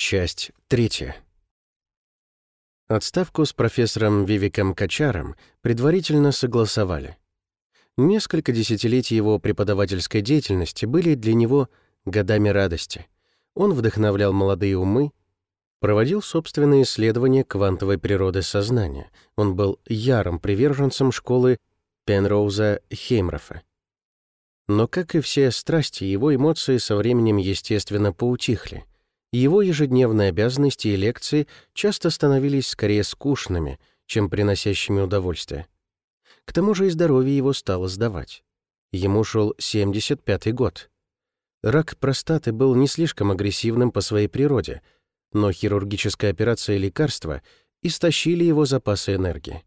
Часть третья. Отставку с профессором Вивиком Качаром предварительно согласовали. Несколько десятилетий его преподавательской деятельности были для него годами радости. Он вдохновлял молодые умы, проводил собственные исследования квантовой природы сознания. Он был ярым приверженцем школы Пенроуза Хеймрофа. Но, как и все страсти, его эмоции со временем, естественно, поутихли. Его ежедневные обязанности и лекции часто становились скорее скучными, чем приносящими удовольствие. К тому же и здоровье его стало сдавать. Ему шел 75-й год. Рак простаты был не слишком агрессивным по своей природе, но хирургическая операция и лекарства истощили его запасы энергии.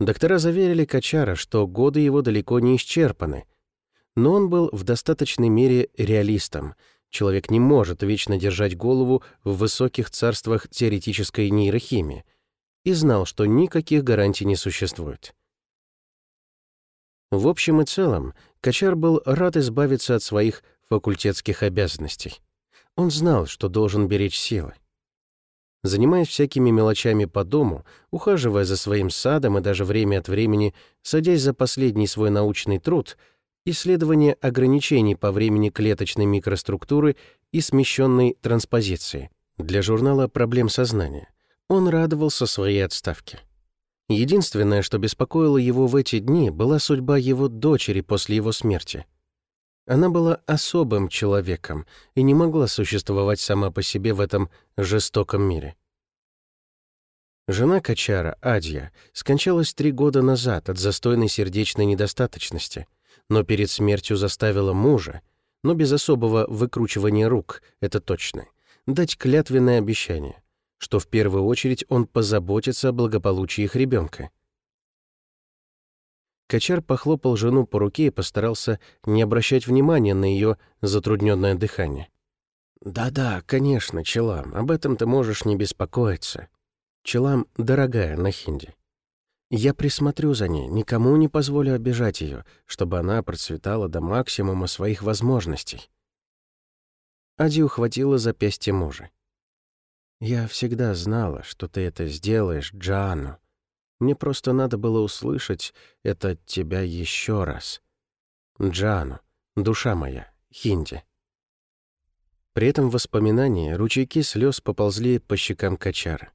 Доктора заверили Качара, что годы его далеко не исчерпаны — но он был в достаточной мере реалистом. Человек не может вечно держать голову в высоких царствах теоретической нейрохимии и знал, что никаких гарантий не существует. В общем и целом, Качар был рад избавиться от своих факультетских обязанностей. Он знал, что должен беречь силы. Занимаясь всякими мелочами по дому, ухаживая за своим садом и даже время от времени, садясь за последний свой научный труд — исследование ограничений по времени клеточной микроструктуры и смещенной транспозиции для журнала «Проблем сознания». Он радовался своей отставке. Единственное, что беспокоило его в эти дни, была судьба его дочери после его смерти. Она была особым человеком и не могла существовать сама по себе в этом жестоком мире. Жена Качара, Адья, скончалась три года назад от застойной сердечной недостаточности — но перед смертью заставила мужа, но без особого выкручивания рук, это точно, дать клятвенное обещание, что в первую очередь он позаботится о благополучии их ребенка. Качар похлопал жену по руке и постарался не обращать внимания на ее затрудненное дыхание. «Да-да, конечно, Челам, об этом ты можешь не беспокоиться. Челам дорогая на хинди. Я присмотрю за ней, никому не позволю обижать ее, чтобы она процветала до максимума своих возможностей. Ади ухватила запястье мужа. «Я всегда знала, что ты это сделаешь, Джану. Мне просто надо было услышать это от тебя еще раз. Джану, душа моя, Хинди». При этом воспоминании ручейки слез поползли по щекам Качара.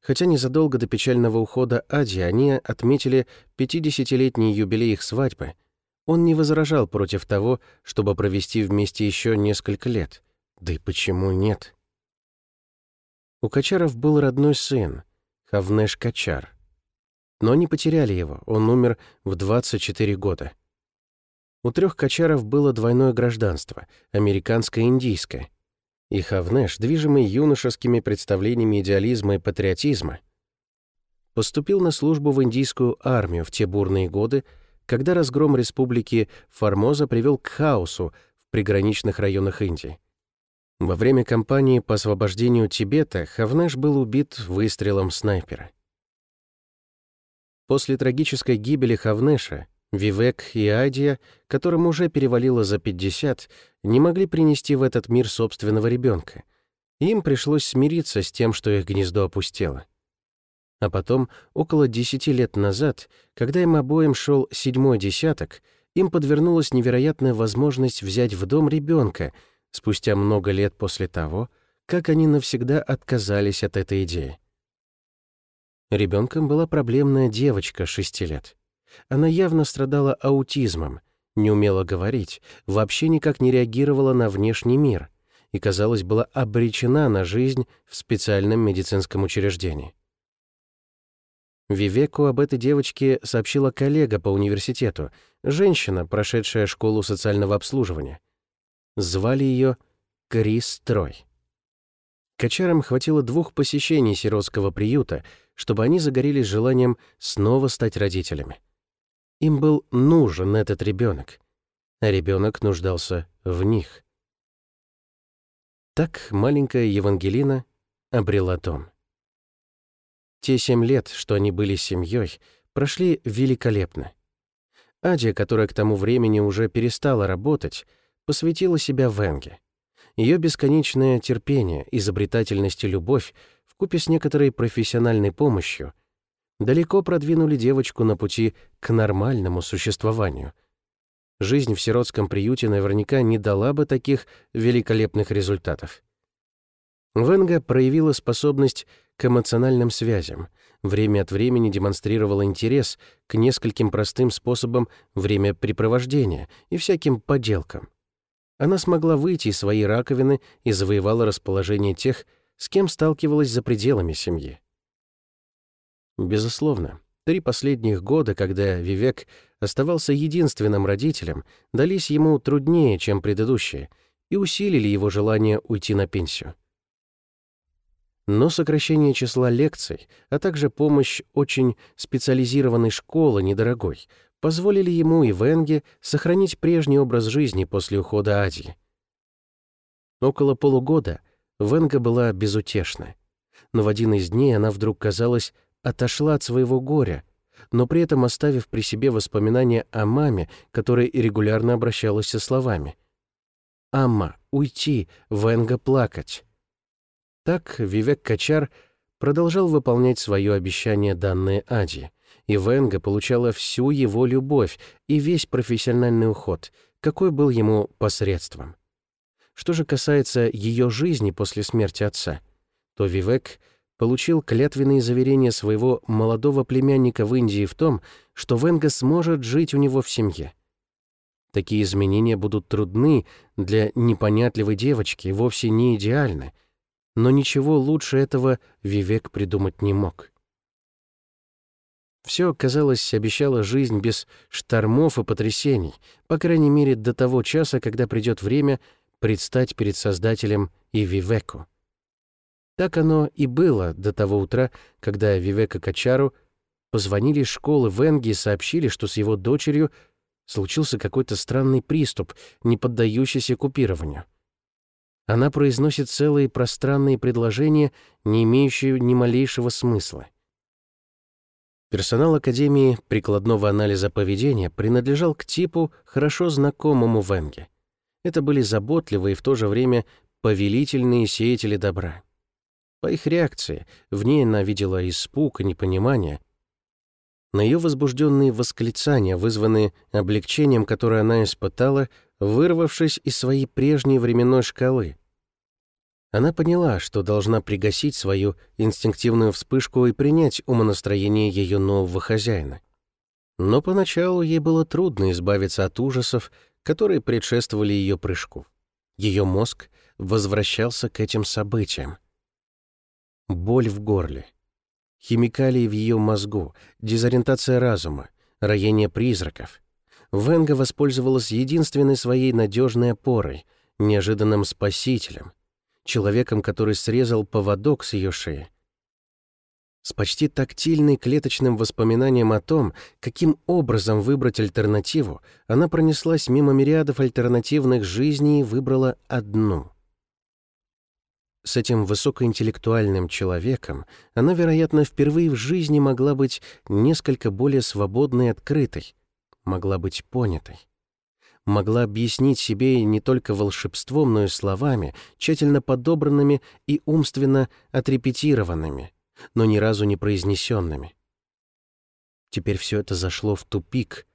Хотя незадолго до печального ухода Ади они отметили 50-летний юбилей их свадьбы, он не возражал против того, чтобы провести вместе еще несколько лет. Да и почему нет? У Качаров был родной сын, Хавнеш Качар. Но они потеряли его, он умер в 24 года. У трех Качаров было двойное гражданство, американское и индийское — и Хавнеш, движимый юношескими представлениями идеализма и патриотизма, поступил на службу в индийскую армию в те бурные годы, когда разгром республики Формоза привел к хаосу в приграничных районах Индии. Во время кампании по освобождению Тибета Хавнеш был убит выстрелом снайпера. После трагической гибели Хавнеша Вивек и Адия, которым уже перевалило за 50, не могли принести в этот мир собственного ребенка. Им пришлось смириться с тем, что их гнездо опустело. А потом, около 10 лет назад, когда им обоим шел седьмой десяток, им подвернулась невероятная возможность взять в дом ребенка спустя много лет после того, как они навсегда отказались от этой идеи. Ребенком была проблемная девочка шести лет. Она явно страдала аутизмом, не умела говорить, вообще никак не реагировала на внешний мир и, казалось, была обречена на жизнь в специальном медицинском учреждении. Вивеку об этой девочке сообщила коллега по университету, женщина, прошедшая школу социального обслуживания. Звали ее Крис Трой. Качарам хватило двух посещений сиротского приюта, чтобы они загорелись желанием снова стать родителями. Им был нужен этот ребенок, а ребенок нуждался в них. Так маленькая Евангелина обрела дом. Те семь лет, что они были семьей, прошли великолепно. Адя, которая к тому времени уже перестала работать, посвятила себя Венге. Ее бесконечное терпение, изобретательность и любовь вкупе с некоторой профессиональной помощью далеко продвинули девочку на пути к нормальному существованию. Жизнь в сиротском приюте наверняка не дала бы таких великолепных результатов. Венга проявила способность к эмоциональным связям, время от времени демонстрировала интерес к нескольким простым способам времяпрепровождения и всяким поделкам. Она смогла выйти из своей раковины и завоевала расположение тех, с кем сталкивалась за пределами семьи. Безусловно, три последних года, когда Вивек оставался единственным родителем, дались ему труднее, чем предыдущие, и усилили его желание уйти на пенсию. Но сокращение числа лекций, а также помощь очень специализированной школы недорогой, позволили ему и Венге сохранить прежний образ жизни после ухода Ади. Около полугода Венга была безутешна. Но в один из дней она вдруг, казалось, отошла от своего горя, но при этом оставив при себе воспоминания о маме, которая регулярно обращалась со словами «Амма, уйти, Венга плакать». Так Вивек Качар продолжал выполнять свое обещание, данное Ади, и Венга получала всю его любовь и весь профессиональный уход, какой был ему посредством. Что же касается ее жизни после смерти отца, то Вивек получил клятвенные заверения своего молодого племянника в Индии в том, что Венга сможет жить у него в семье. Такие изменения будут трудны для непонятливой девочки, вовсе не идеальны, но ничего лучше этого Вивек придумать не мог. Все, казалось, обещало жизнь без штормов и потрясений, по крайней мере, до того часа, когда придет время предстать перед Создателем и Вивеку. Так оно и было до того утра, когда Вивека Качару позвонили из школы в Энги и сообщили, что с его дочерью случился какой-то странный приступ, не поддающийся купированию. Она произносит целые пространные предложения, не имеющие ни малейшего смысла. Персонал Академии прикладного анализа поведения принадлежал к типу, хорошо знакомому Венге. Это были заботливые и в то же время повелительные сеятели добра. По их реакции, в ней она видела испуг и непонимание. На ее возбужденные восклицания, вызванные облегчением, которое она испытала, вырвавшись из своей прежней временной шкалы. Она поняла, что должна пригасить свою инстинктивную вспышку и принять умонастроение ее нового хозяина. Но поначалу ей было трудно избавиться от ужасов, которые предшествовали ее прыжку. Ее мозг возвращался к этим событиям. Боль в горле, химикалии в ее мозгу, дезориентация разума, роение призраков — Венга воспользовалась единственной своей надежной опорой, неожиданным спасителем, человеком, который срезал поводок с ее шеи. С почти тактильной клеточным воспоминанием о том, каким образом выбрать альтернативу, она пронеслась мимо мириадов альтернативных жизней и выбрала одну. С этим высокоинтеллектуальным человеком она, вероятно, впервые в жизни могла быть несколько более свободной и открытой, могла быть понятой. Могла объяснить себе не только волшебством, но и словами, тщательно подобранными и умственно отрепетированными, но ни разу не произнесенными. Теперь все это зашло в тупик,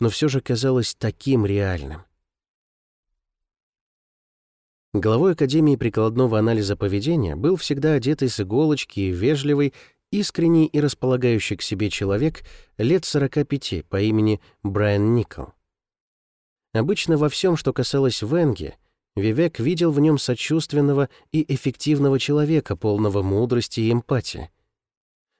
но все же казалось таким реальным. Главой Академии прикладного анализа поведения был всегда одетый с иголочки вежливый искренний и располагающий к себе человек лет 45 по имени Брайан Никол. Обычно во всем, что касалось Венги, Вивек видел в нем сочувственного и эффективного человека, полного мудрости и эмпатии.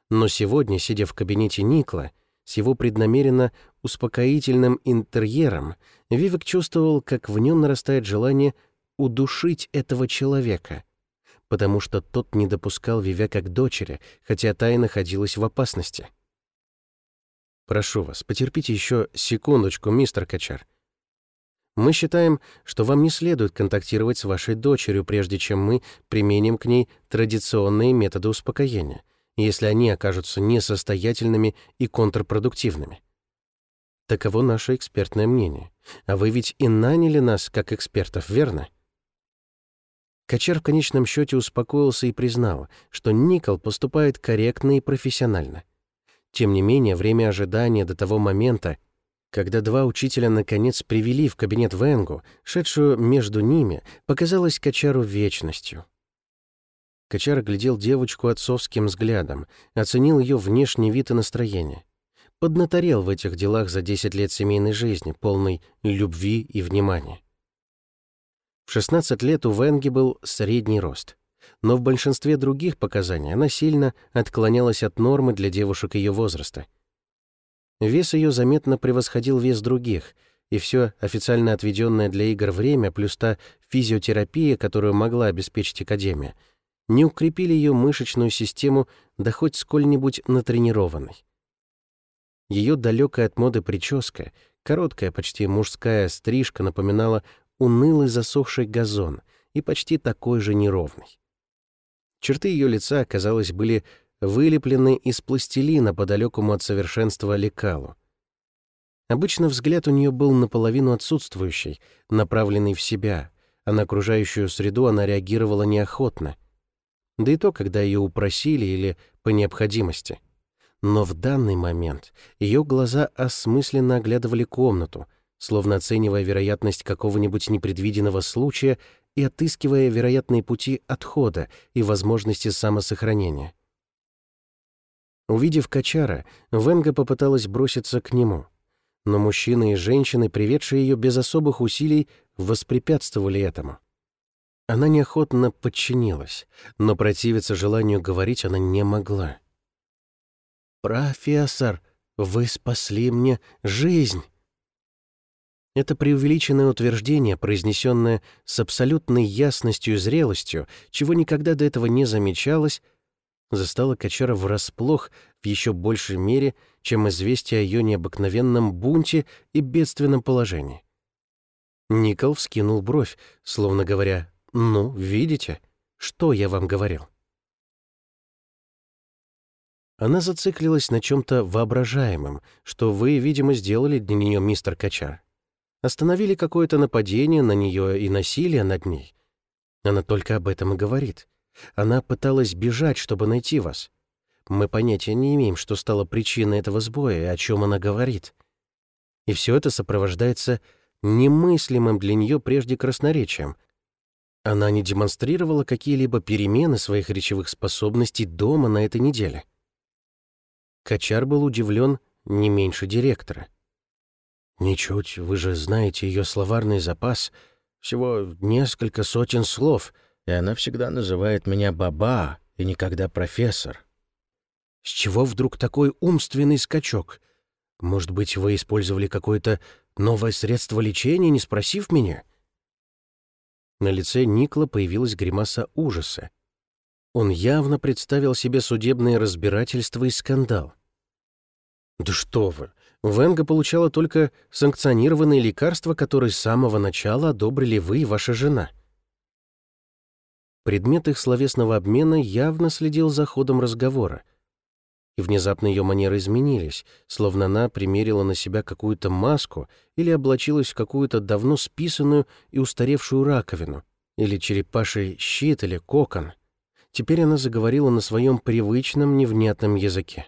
Но сегодня, сидя в кабинете Никла, с его преднамеренно успокоительным интерьером, Вивек чувствовал, как в нем нарастает желание удушить этого человека — потому что тот не допускал Вивека к дочери, хотя та и находилась в опасности. «Прошу вас, потерпите еще секундочку, мистер Качар. Мы считаем, что вам не следует контактировать с вашей дочерью, прежде чем мы применим к ней традиционные методы успокоения, если они окажутся несостоятельными и контрпродуктивными. Таково наше экспертное мнение. А вы ведь и наняли нас как экспертов, верно?» Качар в конечном счете успокоился и признал, что Никол поступает корректно и профессионально. Тем не менее, время ожидания до того момента, когда два учителя наконец привели в кабинет Венгу, шедшую между ними, показалось Качару вечностью. Качар глядел девочку отцовским взглядом, оценил ее внешний вид и настроение. Поднаторел в этих делах за 10 лет семейной жизни, полной любви и внимания. В 16 лет у Венги был средний рост, но в большинстве других показаний она сильно отклонялась от нормы для девушек ее возраста. Вес ее заметно превосходил вес других, и все официально отведенное для игр время плюс та физиотерапия, которую могла обеспечить Академия — не укрепили ее мышечную систему да хоть сколь-нибудь натренированной. Ее далекая от моды прическа, короткая, почти мужская стрижка напоминала унылый засохший газон и почти такой же неровный. Черты ее лица, казалось, были вылеплены из пластилина по далекому от совершенства лекалу. Обычно взгляд у нее был наполовину отсутствующий, направленный в себя, а на окружающую среду она реагировала неохотно, да и то, когда ее упросили или по необходимости. Но в данный момент ее глаза осмысленно оглядывали комнату, словно оценивая вероятность какого-нибудь непредвиденного случая и отыскивая вероятные пути отхода и возможности самосохранения. Увидев Качара, Венга попыталась броситься к нему, но мужчины и женщины, приведшие ее без особых усилий, воспрепятствовали этому. Она неохотно подчинилась, но противиться желанию говорить она не могла. «Профессор, вы спасли мне жизнь!» Это преувеличенное утверждение, произнесенное с абсолютной ясностью и зрелостью, чего никогда до этого не замечалось, застало Качара врасплох в еще большей мере, чем известие о ее необыкновенном бунте и бедственном положении. Никол вскинул бровь, словно говоря «Ну, видите, что я вам говорил?» Она зациклилась на чем-то воображаемом, что вы, видимо, сделали для нее, мистер Качар. Остановили какое-то нападение на нее и насилие над ней. Она только об этом и говорит. Она пыталась бежать, чтобы найти вас. Мы понятия не имеем, что стало причиной этого сбоя и о чем она говорит. И все это сопровождается немыслимым для нее прежде красноречием, она не демонстрировала какие-либо перемены своих речевых способностей дома на этой неделе. Качар был удивлен не меньше директора. «Ничуть, вы же знаете ее словарный запас, всего несколько сотен слов, и она всегда называет меня Баба и никогда профессор. С чего вдруг такой умственный скачок? Может быть, вы использовали какое-то новое средство лечения, не спросив меня?» На лице Никла появилась гримаса ужаса. Он явно представил себе судебное разбирательство и скандал. «Да что вы! Венга получала только санкционированные лекарства, которые с самого начала одобрили вы и ваша жена». Предмет их словесного обмена явно следил за ходом разговора, и внезапно ее манеры изменились, словно она примерила на себя какую-то маску или облачилась в какую-то давно списанную и устаревшую раковину, или черепаший щит, или кокон. Теперь она заговорила на своем привычном невнятном языке.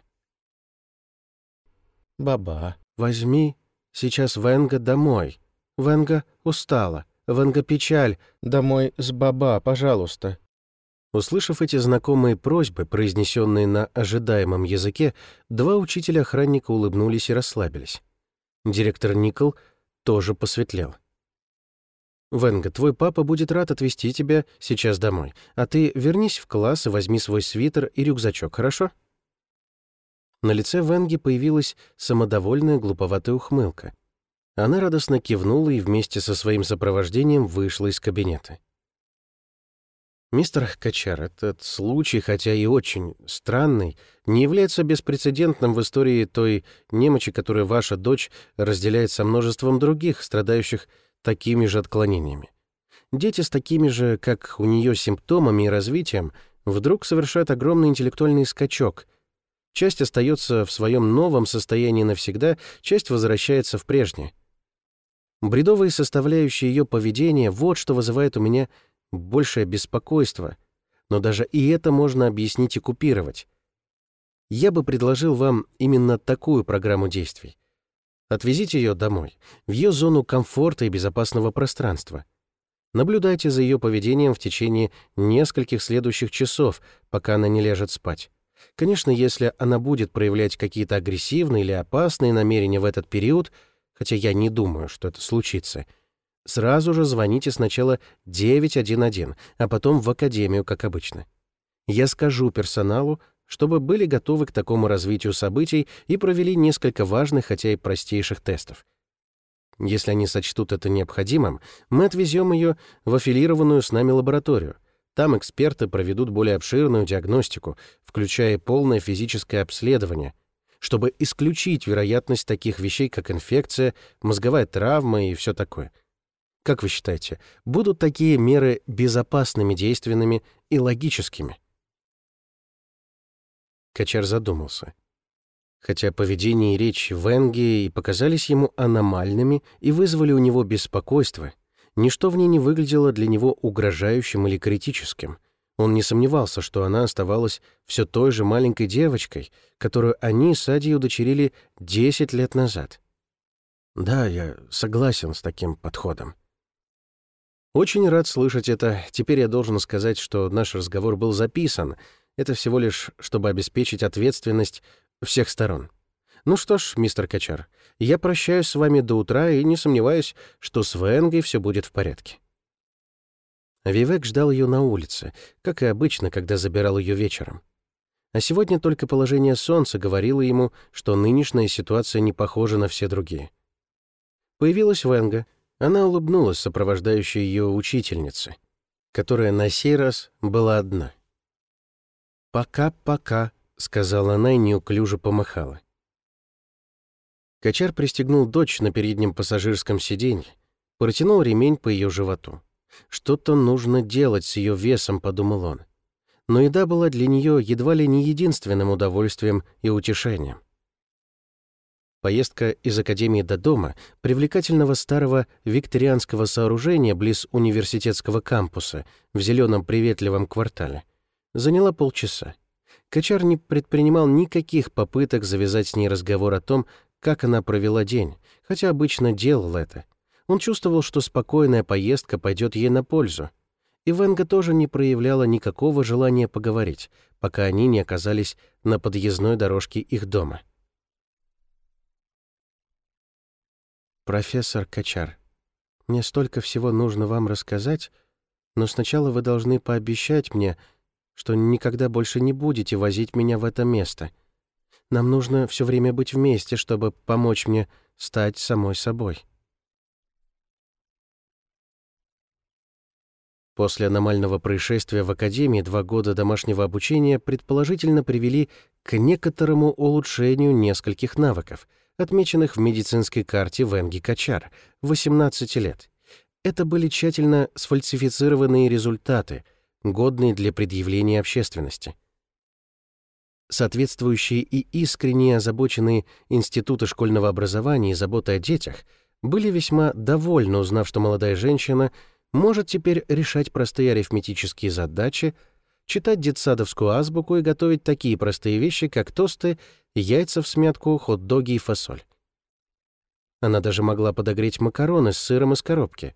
«Баба, возьми сейчас Венга домой. Венга устала. Венга печаль. Домой с Баба, пожалуйста. Услышав эти знакомые просьбы, произнесенные на ожидаемом языке, два учителя-охранника улыбнулись и расслабились. Директор Никол тоже посветлел. «Венга, твой папа будет рад отвезти тебя сейчас домой, а ты вернись в класс и возьми свой свитер и рюкзачок, хорошо?» На лице Венги появилась самодовольная глуповатая ухмылка. Она радостно кивнула и вместе со своим сопровождением вышла из кабинета. Мистер Качар, этот случай, хотя и очень странный, не является беспрецедентным в истории той немочи, которую ваша дочь разделяет со множеством других, страдающих такими же отклонениями. Дети с такими же, как у нее, симптомами и развитием вдруг совершают огромный интеллектуальный скачок. Часть остается в своем новом состоянии навсегда, часть возвращается в прежнее. Бредовые составляющие ее поведения — вот что вызывает у меня большее беспокойство, но даже и это можно объяснить и купировать. Я бы предложил вам именно такую программу действий. Отвезите ее домой, в ее зону комфорта и безопасного пространства. Наблюдайте за ее поведением в течение нескольких следующих часов, пока она не ляжет спать. Конечно, если она будет проявлять какие-то агрессивные или опасные намерения в этот период, хотя я не думаю, что это случится, сразу же звоните сначала 911, а потом в академию, как обычно. Я скажу персоналу, чтобы были готовы к такому развитию событий и провели несколько важных, хотя и простейших тестов. Если они сочтут это необходимым, мы отвезем ее в аффилированную с нами лабораторию. Там эксперты проведут более обширную диагностику, включая полное физическое обследование, чтобы исключить вероятность таких вещей, как инфекция, мозговая травма и все такое. Как вы считаете, будут такие меры безопасными, действенными и логическими? Качар задумался. Хотя поведение и речь Венги и показались ему аномальными и вызвали у него беспокойство, ничто в ней не выглядело для него угрожающим или критическим. Он не сомневался, что она оставалась все той же маленькой девочкой, которую они с Адией удочерили 10 лет назад. «Да, я согласен с таким подходом», очень рад слышать это. Теперь я должен сказать, что наш разговор был записан, это всего лишь, чтобы обеспечить ответственность всех сторон. Ну что ж, мистер Качар, я прощаюсь с вами до утра и не сомневаюсь, что с Венгой все будет в порядке. Вивек ждал ее на улице, как и обычно, когда забирал ее вечером. А сегодня только положение солнца говорило ему, что нынешняя ситуация не похожа на все другие. Появилась Венга. Она улыбнулась сопровождающей ее учительнице, которая на сей раз была одна — «Пока-пока», — сказала она и неуклюже помахала. Качар пристегнул дочь на переднем пассажирском сиденье, протянул ремень по ее животу. «Что-то нужно делать с ее весом», — подумал он. Но еда была для нее едва ли не единственным удовольствием и утешением. Поездка из академии до дома, привлекательного старого викторианского сооружения близ университетского кампуса в зеленом приветливом квартале — заняла полчаса. Качар не предпринимал никаких попыток завязать с ней разговор о том, как она провела день, хотя обычно делал это. Он чувствовал, что спокойная поездка пойдет ей на пользу. И Венга тоже не проявляла никакого желания поговорить, пока они не оказались на подъездной дорожке их дома. «Профессор Качар, мне столько всего нужно вам рассказать, но сначала вы должны пообещать мне, что никогда больше не будете возить меня в это место. Нам нужно все время быть вместе, чтобы помочь мне стать самой собой». После аномального происшествия в Академии два года домашнего обучения предположительно привели к некоторому улучшению нескольких навыков, отмеченных в медицинской карте Венги Качар, 18 лет. Это были тщательно сфальсифицированные результаты, годные для предъявления общественности. Соответствующие и искренне озабоченные институты школьного образования и заботы о детях были весьма довольны, узнав, что молодая женщина может теперь решать простые арифметические задачи, читать детсадовскую азбуку и готовить такие простые вещи, как тосты, яйца в смятку, хот-доги и фасоль. Она даже могла подогреть макароны с сыром из коробки.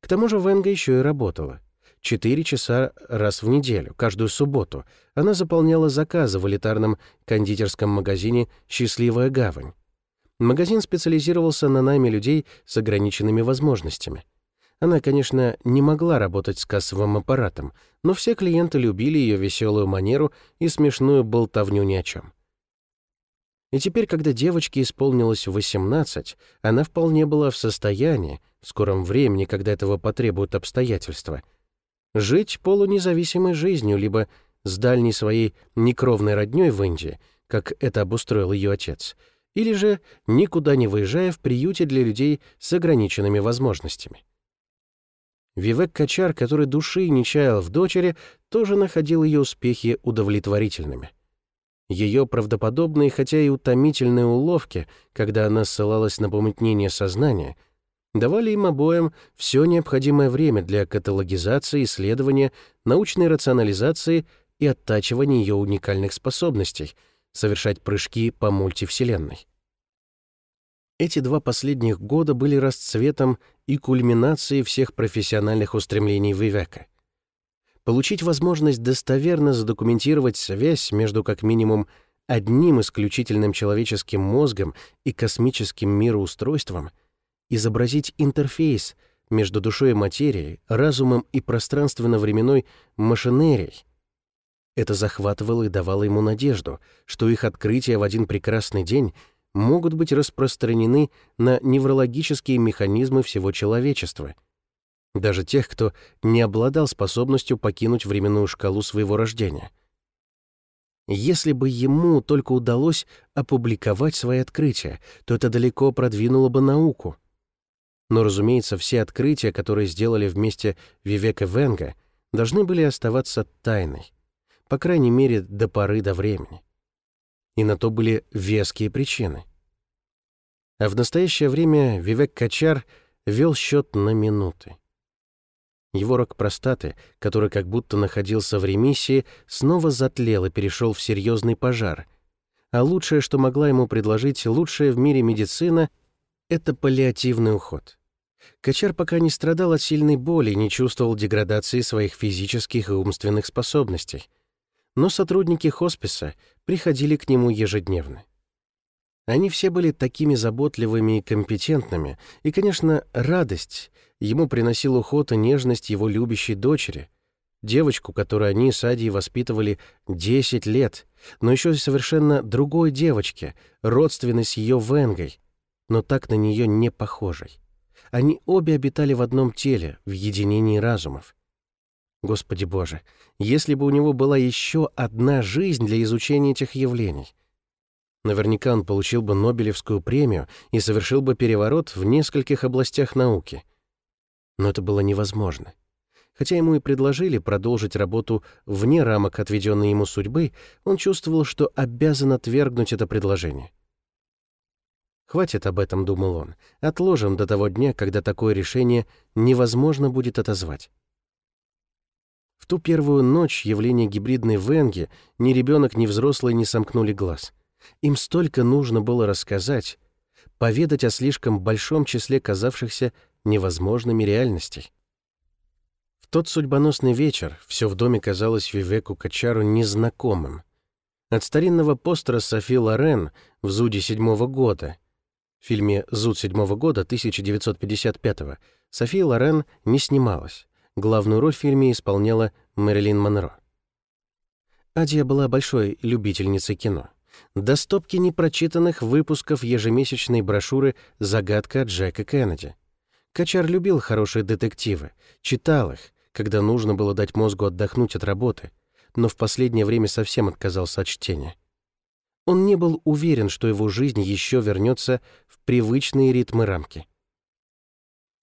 К тому же Венга еще и работала — Четыре часа раз в неделю, каждую субботу, она заполняла заказы в элитарном кондитерском магазине «Счастливая гавань». Магазин специализировался на найме людей с ограниченными возможностями. Она, конечно, не могла работать с кассовым аппаратом, но все клиенты любили ее веселую манеру и смешную болтовню ни о чем. И теперь, когда девочке исполнилось 18, она вполне была в состоянии, в скором времени, когда этого потребуют обстоятельства — жить полунезависимой жизнью, либо с дальней своей некровной роднёй в Индии, как это обустроил ее отец, или же никуда не выезжая в приюте для людей с ограниченными возможностями. Вивек Качар, который души не чаял в дочери, тоже находил ее успехи удовлетворительными. Ее правдоподобные, хотя и утомительные уловки, когда она ссылалась на помутнение сознания, давали им обоим все необходимое время для каталогизации, исследования, научной рационализации и оттачивания ее уникальных способностей — совершать прыжки по мультивселенной. Эти два последних года были расцветом и кульминацией всех профессиональных устремлений Вивека. Получить возможность достоверно задокументировать связь между как минимум одним исключительным человеческим мозгом и космическим мироустройством, изобразить интерфейс между душой и материей, разумом и пространственно-временной машинерией. Это захватывало и давало ему надежду, что их открытия в один прекрасный день могут быть распространены на неврологические механизмы всего человечества, даже тех, кто не обладал способностью покинуть временную шкалу своего рождения. Если бы ему только удалось опубликовать свои открытия, то это далеко продвинуло бы науку. Но, разумеется, все открытия, которые сделали вместе Вивека Венга, должны были оставаться тайной, по крайней мере, до поры до времени и на то были веские причины. А в настоящее время Вивек Качар вел счет на минуты. Его рак простаты, который как будто находился в ремиссии, снова затлел и перешел в серьезный пожар. А лучшее, что могла ему предложить лучшая в мире медицина, это паллиативный уход. Качар пока не страдал от сильной боли не чувствовал деградации своих физических и умственных способностей — но сотрудники хосписа приходили к нему ежедневно. Они все были такими заботливыми и компетентными, и, конечно, радость ему приносил уход и нежность его любящей дочери, девочку, которую они с Адией воспитывали 10 лет, но еще совершенно другой девочке, родственной с ее Венгой, но так на нее не похожей. Они обе обитали в одном теле, в единении разумов. Господи Боже, если бы у него была еще одна жизнь для изучения этих явлений. Наверняка он получил бы Нобелевскую премию и совершил бы переворот в нескольких областях науки. Но это было невозможно. Хотя ему и предложили продолжить работу вне рамок отведенной ему судьбы, он чувствовал, что обязан отвергнуть это предложение. «Хватит об этом», — думал он, — «отложим до того дня, когда такое решение невозможно будет отозвать». В ту первую ночь явления гибридной Венги ни ребенок, ни взрослый не сомкнули глаз. Им столько нужно было рассказать, поведать о слишком большом числе казавшихся невозможными реальностей. В тот судьбоносный вечер все в доме казалось Вивеку Качару незнакомым. От старинного постера Софи Лорен в «Зуде» седьмого года, в фильме «Зуд» седьмого года 1955 София Лорен не снималась. Главную роль в фильме исполняла Мэрилин Монро. Адия была большой любительницей кино. До стопки непрочитанных выпусков ежемесячной брошюры «Загадка Джека Кеннеди». Качар любил хорошие детективы, читал их, когда нужно было дать мозгу отдохнуть от работы, но в последнее время совсем отказался от чтения. Он не был уверен, что его жизнь еще вернется в привычные ритмы рамки.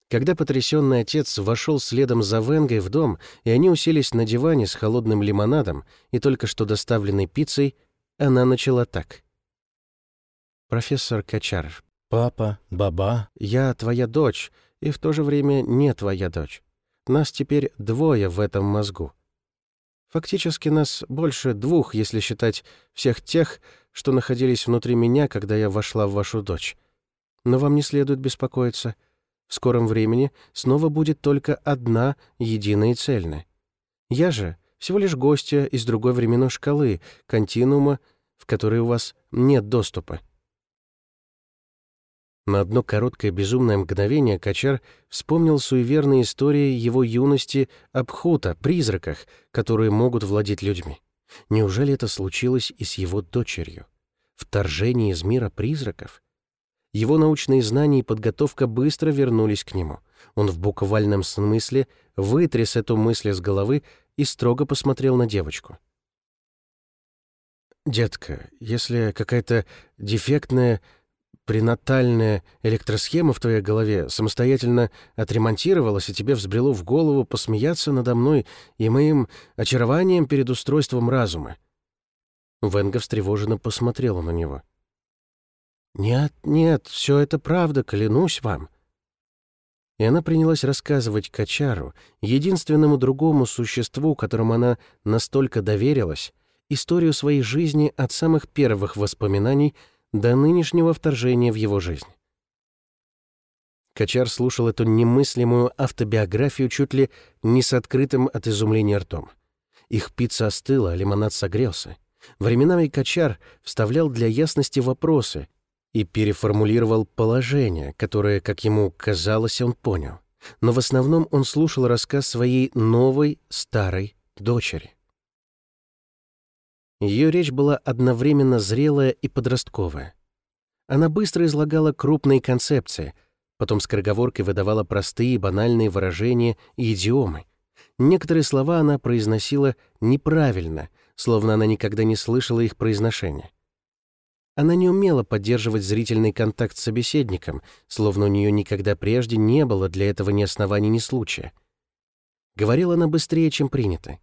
Когда потрясенный отец вошел следом за Венгой в дом, и они уселись на диване с холодным лимонадом и только что доставленной пиццей, она начала так. «Профессор Качар, папа, баба, я твоя дочь, и в то же время не твоя дочь. Нас теперь двое в этом мозгу. Фактически нас больше двух, если считать всех тех, что находились внутри меня, когда я вошла в вашу дочь. Но вам не следует беспокоиться — в скором времени снова будет только одна, единая и цельная. Я же всего лишь гостья из другой временной шкалы, континуума, в который у вас нет доступа. На одно короткое безумное мгновение Качар вспомнил суеверные истории его юности об Хута, призраках, которые могут владеть людьми. Неужели это случилось и с его дочерью? Вторжение из мира призраков? Его научные знания и подготовка быстро вернулись к нему. Он в буквальном смысле вытряс эту мысль из головы и строго посмотрел на девочку. «Детка, если какая-то дефектная пренатальная электросхема в твоей голове самостоятельно отремонтировалась, и тебе взбрело в голову посмеяться надо мной и моим очарованием перед устройством разума». Венга встревоженно посмотрела на него. «Нет, нет, все это правда, клянусь вам». И она принялась рассказывать Качару, единственному другому существу, которому она настолько доверилась, историю своей жизни от самых первых воспоминаний до нынешнего вторжения в его жизнь. Качар слушал эту немыслимую автобиографию чуть ли не с открытым от изумления ртом. Их пицца остыла, а лимонад согрелся. Временами Качар вставлял для ясности вопросы и переформулировал положение, которое, как ему казалось, он понял. Но в основном он слушал рассказ своей новой, старой дочери. Ее речь была одновременно зрелая и подростковая. Она быстро излагала крупные концепции, потом скороговоркой выдавала простые банальные выражения и идиомы. Некоторые слова она произносила неправильно, словно она никогда не слышала их произношения. Она не умела поддерживать зрительный контакт с собеседником, словно у нее никогда прежде не было для этого ни оснований, ни случая. Говорила она быстрее, чем принято.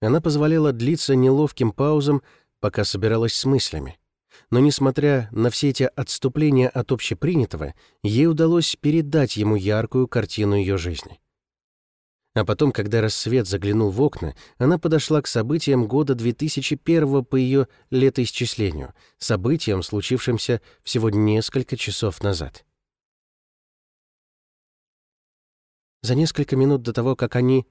Она позволяла длиться неловким паузам, пока собиралась с мыслями. Но, несмотря на все эти отступления от общепринятого, ей удалось передать ему яркую картину ее жизни. А потом, когда рассвет заглянул в окна, она подошла к событиям года 2001 по ее летоисчислению, событиям, случившимся всего несколько часов назад. За несколько минут до того, как они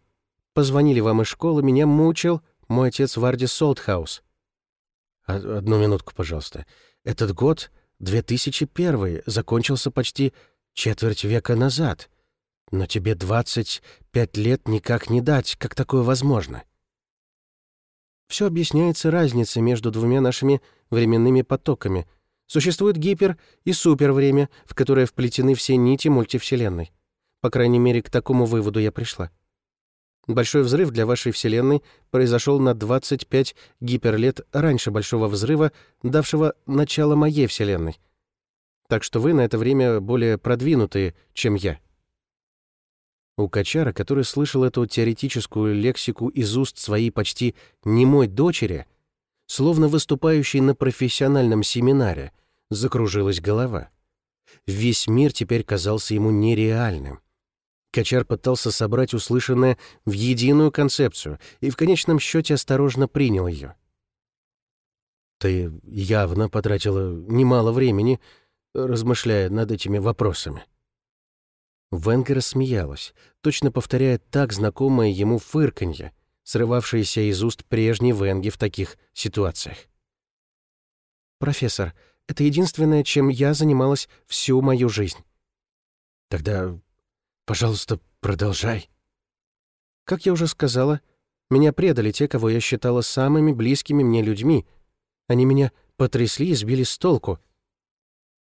позвонили вам из школы, меня мучил мой отец Варди Солтхаус. Одну минутку, пожалуйста. Этот год, 2001, закончился почти четверть века назад — но тебе двадцать пять лет никак не дать, как такое возможно? Все объясняется разницей между двумя нашими временными потоками. Существует гипер- и супервремя, в которое вплетены все нити мультивселенной. По крайней мере, к такому выводу я пришла. Большой взрыв для вашей Вселенной произошел на 25 гиперлет раньше Большого взрыва, давшего начало моей Вселенной. Так что вы на это время более продвинутые, чем я. У Качара, который слышал эту теоретическую лексику из уст своей почти немой дочери, словно выступающей на профессиональном семинаре, закружилась голова. Весь мир теперь казался ему нереальным. Качар пытался собрать услышанное в единую концепцию и в конечном счете осторожно принял ее. «Ты явно потратила немало времени, размышляя над этими вопросами», Венга рассмеялась, точно повторяя так знакомое ему фырканье, срывавшееся из уст прежней Венги в таких ситуациях. «Профессор, это единственное, чем я занималась всю мою жизнь». «Тогда, пожалуйста, продолжай». Как я уже сказала, меня предали те, кого я считала самыми близкими мне людьми. Они меня потрясли и сбили с толку.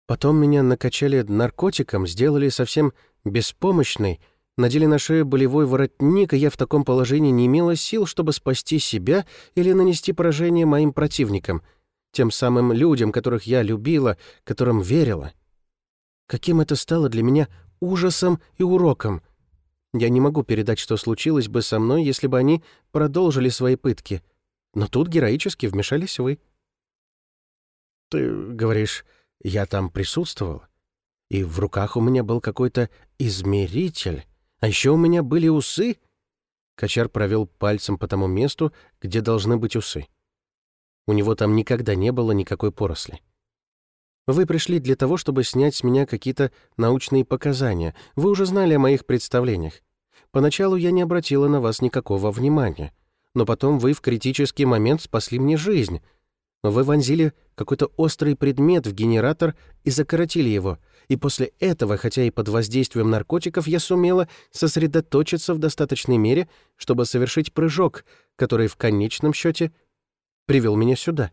Потом меня накачали наркотиком, сделали совсем беспомощной, надели на шею болевой воротник, и я в таком положении не имела сил, чтобы спасти себя или нанести поражение моим противникам, тем самым людям, которых я любила, которым верила. Каким это стало для меня ужасом и уроком. Я не могу передать, что случилось бы со мной, если бы они продолжили свои пытки. Но тут героически вмешались вы. Ты говоришь, я там присутствовал? и в руках у меня был какой-то измеритель, а еще у меня были усы. Качар провел пальцем по тому месту, где должны быть усы. У него там никогда не было никакой поросли. Вы пришли для того, чтобы снять с меня какие-то научные показания. Вы уже знали о моих представлениях. Поначалу я не обратила на вас никакого внимания, но потом вы в критический момент спасли мне жизнь. Вы вонзили какой-то острый предмет в генератор и закоротили его — и после этого, хотя и под воздействием наркотиков, я сумела сосредоточиться в достаточной мере, чтобы совершить прыжок, который в конечном счете привел меня сюда.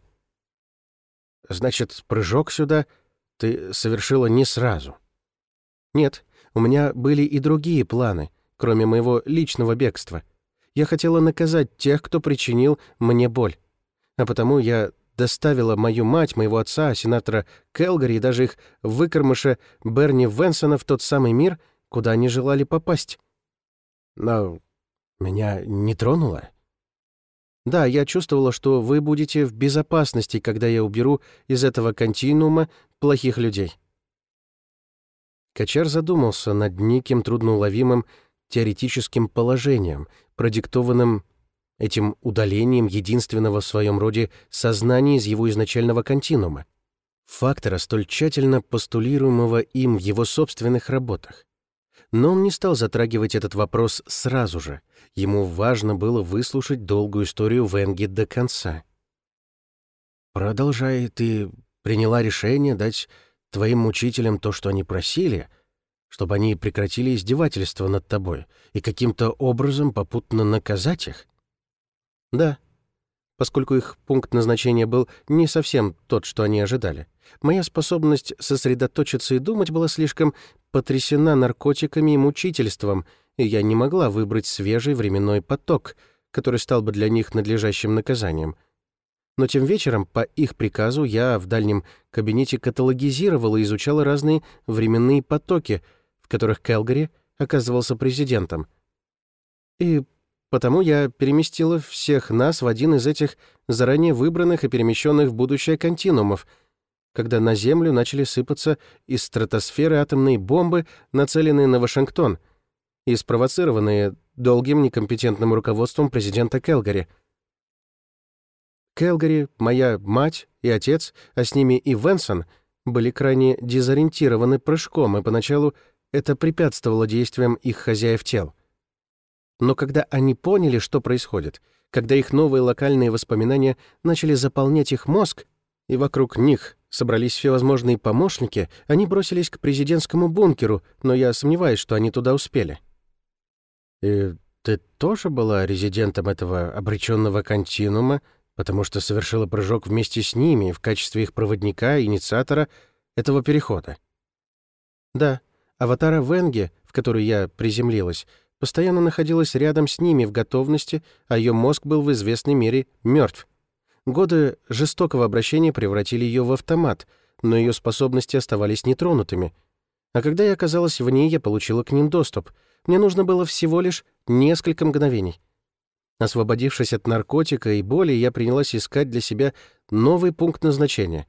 Значит, прыжок сюда ты совершила не сразу. Нет, у меня были и другие планы, кроме моего личного бегства. Я хотела наказать тех, кто причинил мне боль. А потому я доставила мою мать, моего отца, сенатора Келгари и даже их выкормыша Берни Венсона в тот самый мир, куда они желали попасть. Но меня не тронуло. Да, я чувствовала, что вы будете в безопасности, когда я уберу из этого континуума плохих людей. Качар задумался над неким трудноуловимым теоретическим положением, продиктованным этим удалением единственного в своем роде сознания из его изначального континуума, фактора, столь тщательно постулируемого им в его собственных работах. Но он не стал затрагивать этот вопрос сразу же. Ему важно было выслушать долгую историю Венги до конца. «Продолжай, ты приняла решение дать твоим мучителям то, что они просили, чтобы они прекратили издевательство над тобой и каким-то образом попутно наказать их?» «Да», поскольку их пункт назначения был не совсем тот, что они ожидали. Моя способность сосредоточиться и думать была слишком потрясена наркотиками и мучительством, и я не могла выбрать свежий временной поток, который стал бы для них надлежащим наказанием. Но тем вечером, по их приказу, я в дальнем кабинете каталогизировала и изучала разные временные потоки, в которых Келгари оказывался президентом. И потому я переместила всех нас в один из этих заранее выбранных и перемещенных в будущее континуумов — когда на Землю начали сыпаться из стратосферы атомные бомбы, нацеленные на Вашингтон, и спровоцированные долгим некомпетентным руководством президента Келгари. Келгари, моя мать и отец, а с ними и Венсон, были крайне дезориентированы прыжком, и поначалу это препятствовало действиям их хозяев тел. Но когда они поняли, что происходит, когда их новые локальные воспоминания начали заполнять их мозг, и вокруг них собрались всевозможные помощники, они бросились к президентскому бункеру, но я сомневаюсь, что они туда успели. И ты тоже была резидентом этого обреченного континуума, потому что совершила прыжок вместе с ними в качестве их проводника и инициатора этого перехода? Да, аватара Венге, в которой я приземлилась, постоянно находилась рядом с ними в готовности, а ее мозг был в известной мере мертв — Годы жестокого обращения превратили ее в автомат, но ее способности оставались нетронутыми. А когда я оказалась в ней, я получила к ним доступ. Мне нужно было всего лишь несколько мгновений. Освободившись от наркотика и боли, я принялась искать для себя новый пункт назначения.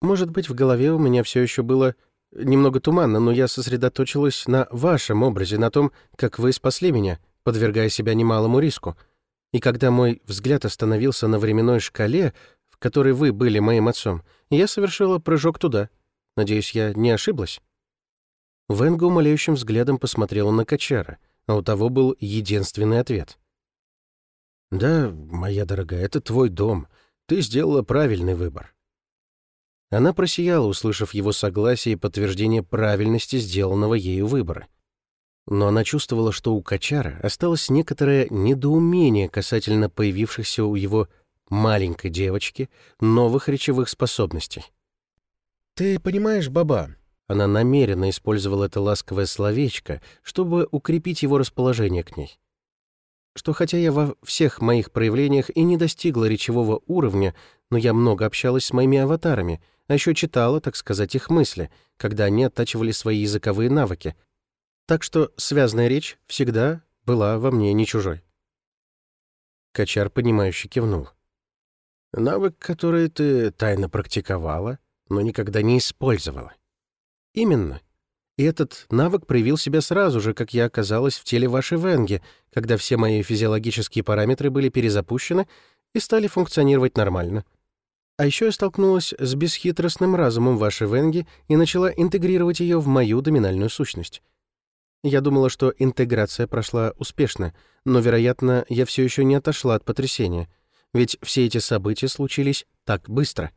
Может быть, в голове у меня все еще было немного туманно, но я сосредоточилась на вашем образе, на том, как вы спасли меня, подвергая себя немалому риску — и когда мой взгляд остановился на временной шкале, в которой вы были моим отцом, я совершила прыжок туда. Надеюсь, я не ошиблась?» Венга умоляющим взглядом посмотрела на Качара, а у того был единственный ответ. «Да, моя дорогая, это твой дом. Ты сделала правильный выбор». Она просияла, услышав его согласие и подтверждение правильности сделанного ею выбора. Но она чувствовала, что у Качара осталось некоторое недоумение касательно появившихся у его маленькой девочки новых речевых способностей. «Ты понимаешь, баба?» Она намеренно использовала это ласковое словечко, чтобы укрепить его расположение к ней. Что хотя я во всех моих проявлениях и не достигла речевого уровня, но я много общалась с моими аватарами, а еще читала, так сказать, их мысли, когда они оттачивали свои языковые навыки, так что связная речь всегда была во мне не чужой. Качар, понимающе кивнул. «Навык, который ты тайно практиковала, но никогда не использовала». «Именно. И этот навык проявил себя сразу же, как я оказалась в теле вашей Венги, когда все мои физиологические параметры были перезапущены и стали функционировать нормально. А еще я столкнулась с бесхитростным разумом вашей Венги и начала интегрировать ее в мою доминальную сущность. Я думала, что интеграция прошла успешно, но, вероятно, я все еще не отошла от потрясения, ведь все эти события случились так быстро.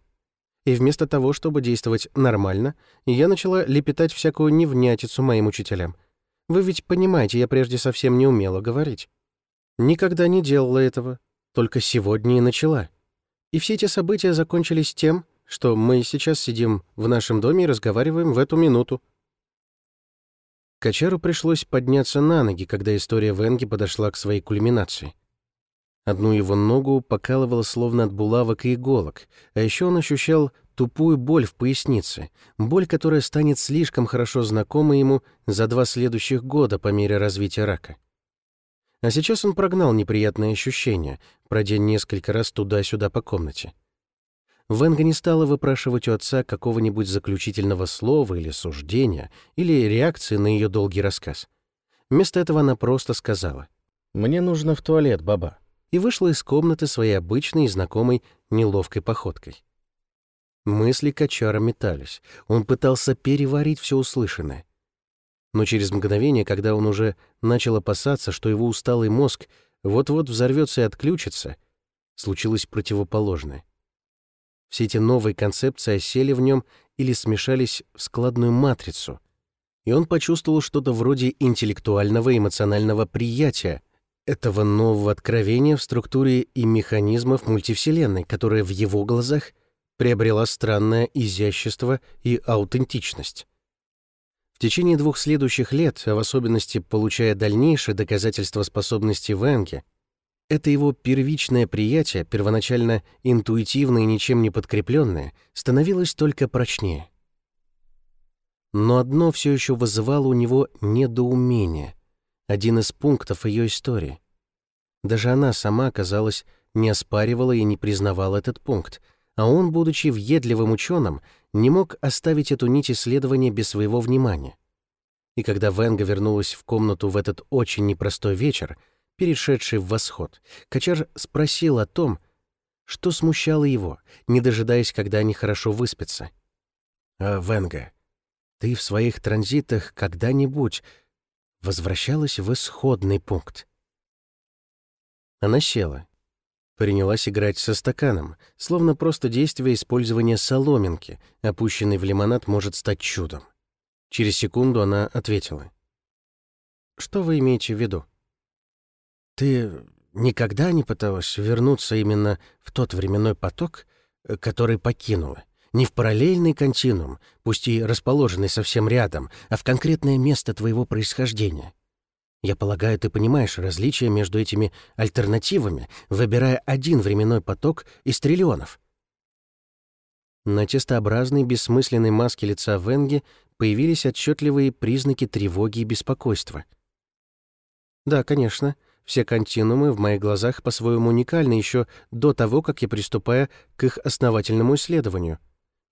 И вместо того, чтобы действовать нормально, я начала лепетать всякую невнятицу моим учителям. Вы ведь понимаете, я прежде совсем не умела говорить. Никогда не делала этого, только сегодня и начала. И все эти события закончились тем, что мы сейчас сидим в нашем доме и разговариваем в эту минуту. Качару пришлось подняться на ноги, когда история Венги подошла к своей кульминации. Одну его ногу покалывало словно от булавок и иголок, а еще он ощущал тупую боль в пояснице, боль, которая станет слишком хорошо знакома ему за два следующих года по мере развития рака. А сейчас он прогнал неприятные ощущения, пройдя несколько раз туда-сюда по комнате. Венга не стала выпрашивать у отца какого-нибудь заключительного слова или суждения, или реакции на ее долгий рассказ. Вместо этого она просто сказала «Мне нужно в туалет, баба», и вышла из комнаты своей обычной и знакомой неловкой походкой. Мысли Качара метались. Он пытался переварить все услышанное. Но через мгновение, когда он уже начал опасаться, что его усталый мозг вот-вот взорвется и отключится, случилось противоположное. Все эти новые концепции осели в нем или смешались в складную матрицу, и он почувствовал что-то вроде интеллектуального эмоционального приятия этого нового откровения в структуре и механизмов мультивселенной, которая в его глазах приобрела странное изящество и аутентичность. В течение двух следующих лет, а в особенности получая дальнейшее доказательство способности Венге, это его первичное приятие, первоначально интуитивное и ничем не подкрепленное, становилось только прочнее. Но одно все еще вызывало у него недоумение, один из пунктов ее истории. Даже она сама, казалось, не оспаривала и не признавала этот пункт, а он, будучи въедливым ученым, не мог оставить эту нить исследования без своего внимания. И когда Венга вернулась в комнату в этот очень непростой вечер, перешедший в восход, Качар спросил о том, что смущало его, не дожидаясь, когда они хорошо выспятся. «А, Венга, ты в своих транзитах когда-нибудь возвращалась в исходный пункт?» Она села. Принялась играть со стаканом, словно просто действие использования соломинки, опущенной в лимонад, может стать чудом. Через секунду она ответила. «Что вы имеете в виду?» Ты никогда не пыталась вернуться именно в тот временной поток, который покинула? Не в параллельный континуум, пусть и расположенный совсем рядом, а в конкретное место твоего происхождения? Я полагаю, ты понимаешь различия между этими альтернативами, выбирая один временной поток из триллионов. На тестообразной, бессмысленной маске лица Венги появились отчетливые признаки тревоги и беспокойства. «Да, конечно. Все континуумы в моих глазах по-своему уникальны еще до того, как я приступаю к их основательному исследованию.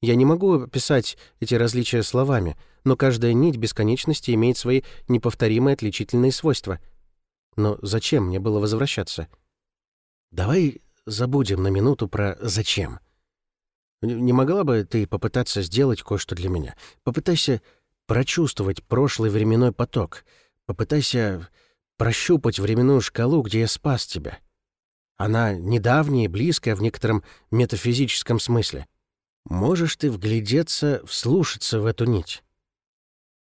Я не могу описать эти различия словами, но каждая нить бесконечности имеет свои неповторимые отличительные свойства. Но зачем мне было возвращаться? Давай забудем на минуту про «зачем». Не могла бы ты попытаться сделать кое-что для меня? Попытайся прочувствовать прошлый временной поток. Попытайся прощупать временную шкалу, где я спас тебя. Она недавняя и близкая в некотором метафизическом смысле. Можешь ты вглядеться, вслушаться в эту нить?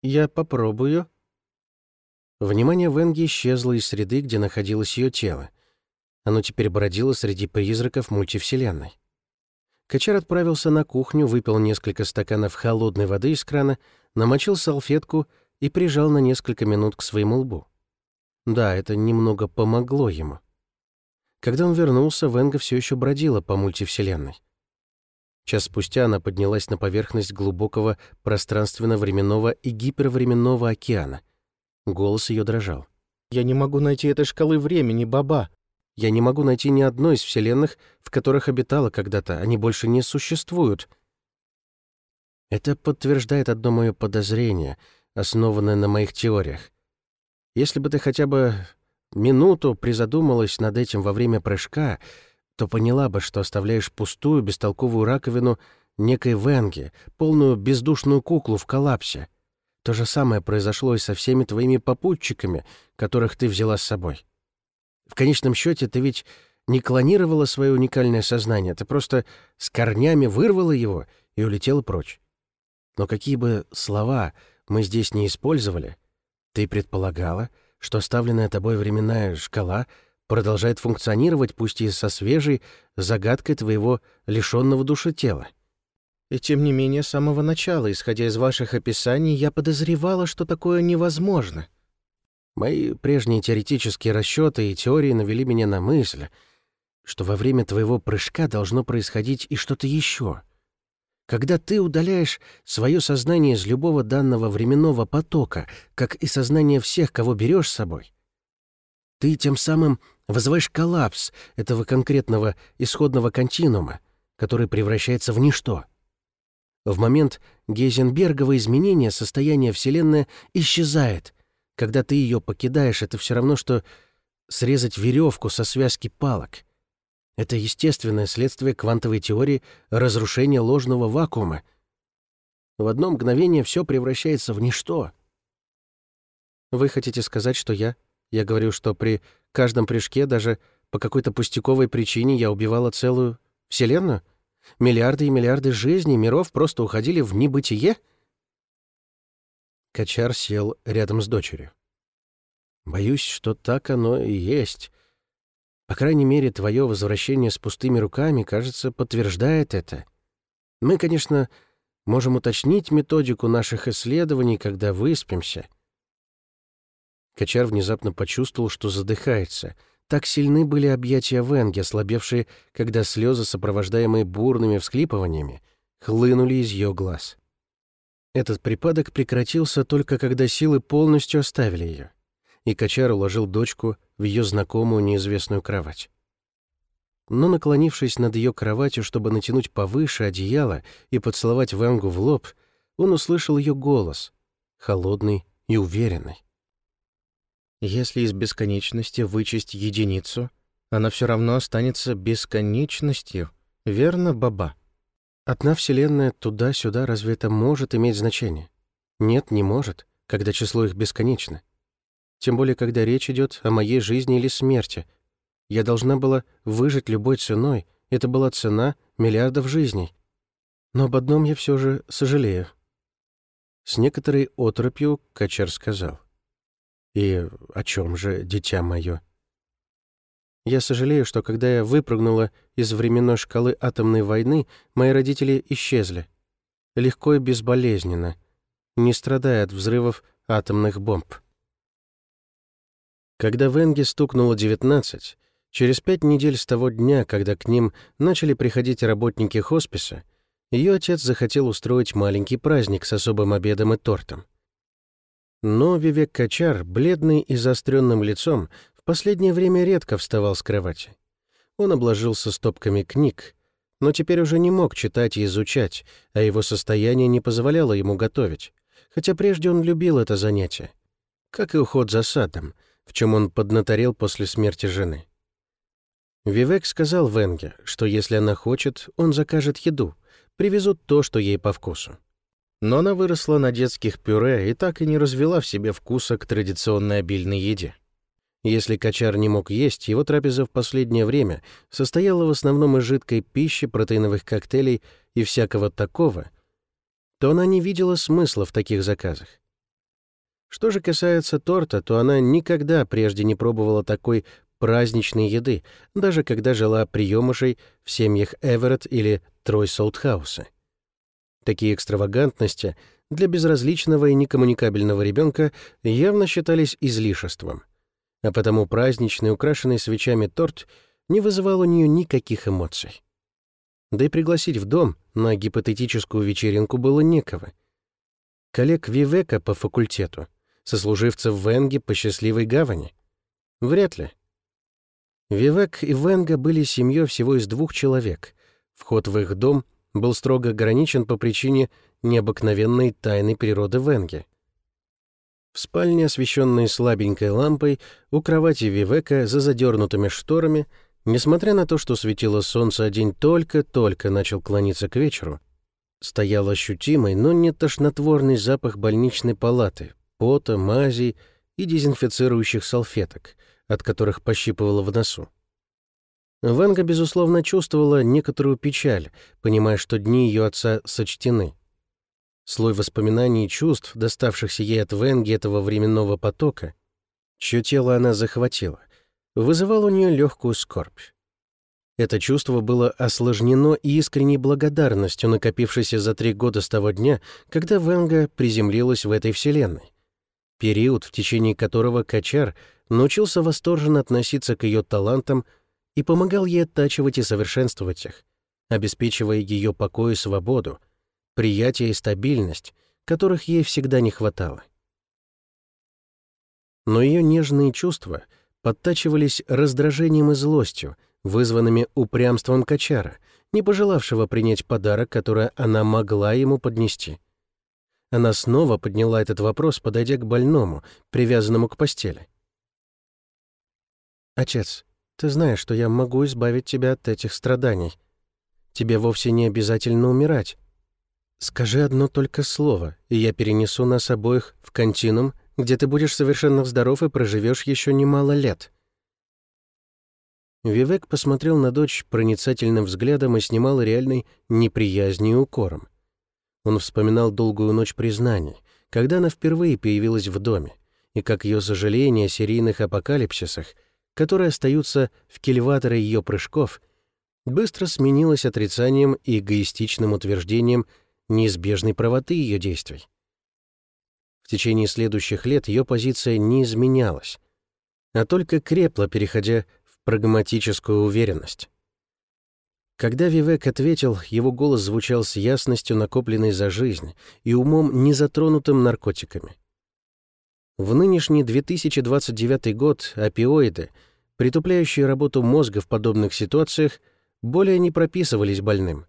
Я попробую. Внимание Венги исчезло из среды, где находилось ее тело. Оно теперь бродило среди призраков мультивселенной. Качар отправился на кухню, выпил несколько стаканов холодной воды из крана, намочил салфетку и прижал на несколько минут к своему лбу. Да, это немного помогло ему. Когда он вернулся, Венга все еще бродила по мультивселенной. Час спустя она поднялась на поверхность глубокого пространственно-временного и гипервременного океана. Голос ее дрожал. «Я не могу найти этой шкалы времени, баба!» «Я не могу найти ни одной из вселенных, в которых обитала когда-то. Они больше не существуют». Это подтверждает одно мое подозрение, основанное на моих теориях. Если бы ты хотя бы минуту призадумалась над этим во время прыжка, то поняла бы, что оставляешь пустую, бестолковую раковину некой Венги, полную бездушную куклу в коллапсе. То же самое произошло и со всеми твоими попутчиками, которых ты взяла с собой. В конечном счете ты ведь не клонировала свое уникальное сознание, ты просто с корнями вырвала его и улетела прочь. Но какие бы слова мы здесь не использовали — ты предполагала, что оставленная тобой временная шкала продолжает функционировать, пусть и со свежей загадкой твоего лишенного души тела. И тем не менее, с самого начала, исходя из ваших описаний, я подозревала, что такое невозможно. Мои прежние теоретические расчеты и теории навели меня на мысль, что во время твоего прыжка должно происходить и что-то еще — когда ты удаляешь свое сознание из любого данного временного потока, как и сознание всех, кого берешь с собой, ты тем самым вызываешь коллапс этого конкретного исходного континуума, который превращается в ничто. В момент Гейзенбергова изменения состояние Вселенной исчезает. Когда ты ее покидаешь, это все равно, что срезать веревку со связки палок. Это естественное следствие квантовой теории разрушения ложного вакуума. В одно мгновение все превращается в ничто. Вы хотите сказать, что я? Я говорю, что при каждом прыжке, даже по какой-то пустяковой причине, я убивала целую Вселенную? Миллиарды и миллиарды жизней, миров просто уходили в небытие? Качар сел рядом с дочерью. Боюсь, что так оно и есть. По крайней мере, твое возвращение с пустыми руками, кажется, подтверждает это. Мы, конечно, можем уточнить методику наших исследований, когда выспимся. Качар внезапно почувствовал, что задыхается — так сильны были объятия Венги, ослабевшие, когда слезы, сопровождаемые бурными всхлипываниями, хлынули из ее глаз. Этот припадок прекратился только когда силы полностью оставили ее, и Качар уложил дочку в ее знакомую неизвестную кровать. Но, наклонившись над ее кроватью, чтобы натянуть повыше одеяло и поцеловать Венгу в лоб, он услышал ее голос, холодный и уверенный. Если из бесконечности вычесть единицу, она все равно останется бесконечностью, верно, Баба? Одна Вселенная туда-сюда, разве это может иметь значение? Нет, не может, когда число их бесконечно. Тем более, когда речь идет о моей жизни или смерти. Я должна была выжить любой ценой, это была цена миллиардов жизней. Но об одном я все же сожалею. С некоторой отропью Качар сказал. И о чем же, дитя мое? Я сожалею, что когда я выпрыгнула из временной шкалы атомной войны, мои родители исчезли. Легко и безболезненно, не страдая от взрывов атомных бомб. Когда Венге стукнуло 19, через пять недель с того дня, когда к ним начали приходить работники хосписа, ее отец захотел устроить маленький праздник с особым обедом и тортом. Но Вивек Качар, бледный и заостренным лицом, в последнее время редко вставал с кровати. Он обложился стопками книг, но теперь уже не мог читать и изучать, а его состояние не позволяло ему готовить, хотя прежде он любил это занятие. Как и уход за садом, в чем он поднаторел после смерти жены. Вивек сказал Венге, что если она хочет, он закажет еду, привезут то, что ей по вкусу. Но она выросла на детских пюре и так и не развела в себе вкуса к традиционной обильной еде. Если качар не мог есть, его трапеза в последнее время состояла в основном из жидкой пищи, протеиновых коктейлей и всякого такого, то она не видела смысла в таких заказах. Что же касается торта, то она никогда прежде не пробовала такой праздничной еды, даже когда жила приемышей в семьях Эверетт или Трой Солтхауса. Такие экстравагантности для безразличного и некоммуникабельного ребенка явно считались излишеством, а потому праздничный, украшенный свечами торт не вызывал у нее никаких эмоций. Да и пригласить в дом на гипотетическую вечеринку было некого. Коллег Вивека по факультету, сослуживцев Венги по счастливой гавани. Вряд ли. Вивек и Венга были семьей всего из двух человек. Вход в их дом — был строго ограничен по причине необыкновенной тайны природы Венги. В спальне, освещенной слабенькой лампой, у кровати Вивека за задернутыми шторами, несмотря на то, что светило солнце, а день только-только начал клониться к вечеру, стоял ощутимый, но не тошнотворный запах больничной палаты, пота, мазей и дезинфицирующих салфеток, от которых пощипывало в носу. Ванга, безусловно, чувствовала некоторую печаль, понимая, что дни ее отца сочтены. Слой воспоминаний и чувств, доставшихся ей от Венги этого временного потока, чье тело она захватила, вызывал у нее легкую скорбь. Это чувство было осложнено искренней благодарностью, накопившейся за три года с того дня, когда Венга приземлилась в этой вселенной. Период, в течение которого Качар научился восторженно относиться к ее талантам и помогал ей оттачивать и совершенствовать их, обеспечивая ее покой и свободу, приятие и стабильность, которых ей всегда не хватало. Но ее нежные чувства подтачивались раздражением и злостью, вызванными упрямством Качара, не пожелавшего принять подарок, который она могла ему поднести. Она снова подняла этот вопрос, подойдя к больному, привязанному к постели. «Отец, ты знаешь, что я могу избавить тебя от этих страданий. Тебе вовсе не обязательно умирать. Скажи одно только слово, и я перенесу нас обоих в континуум, где ты будешь совершенно здоров и проживешь еще немало лет». Вивек посмотрел на дочь проницательным взглядом и снимал реальной неприязнью и укором. Он вспоминал долгую ночь признаний, когда она впервые появилась в доме, и как ее сожаление о серийных апокалипсисах, которые остаются в кильваторе ее прыжков, быстро сменилось отрицанием и эгоистичным утверждением неизбежной правоты ее действий. В течение следующих лет ее позиция не изменялась, а только крепла, переходя в прагматическую уверенность. Когда Вивек ответил, его голос звучал с ясностью, накопленной за жизнь, и умом, не затронутым наркотиками. В нынешний 2029 год опиоиды, притупляющие работу мозга в подобных ситуациях, более не прописывались больным.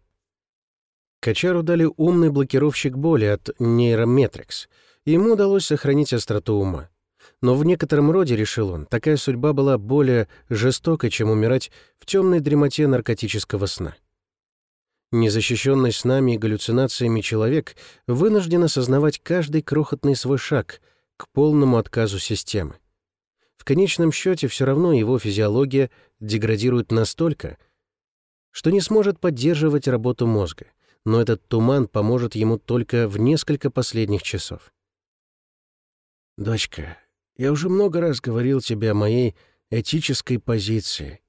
Качару дали умный блокировщик боли от нейрометрикс, ему удалось сохранить остроту ума. Но в некотором роде, решил он, такая судьба была более жестокой, чем умирать в темной дремоте наркотического сна. Незащищенный снами и галлюцинациями человек вынужден осознавать каждый крохотный свой шаг к полному отказу системы. Конечном счете все равно его физиология деградирует настолько, что не сможет поддерживать работу мозга, но этот туман поможет ему только в несколько последних часов. «Дочка, я уже много раз говорил тебе о моей этической позиции.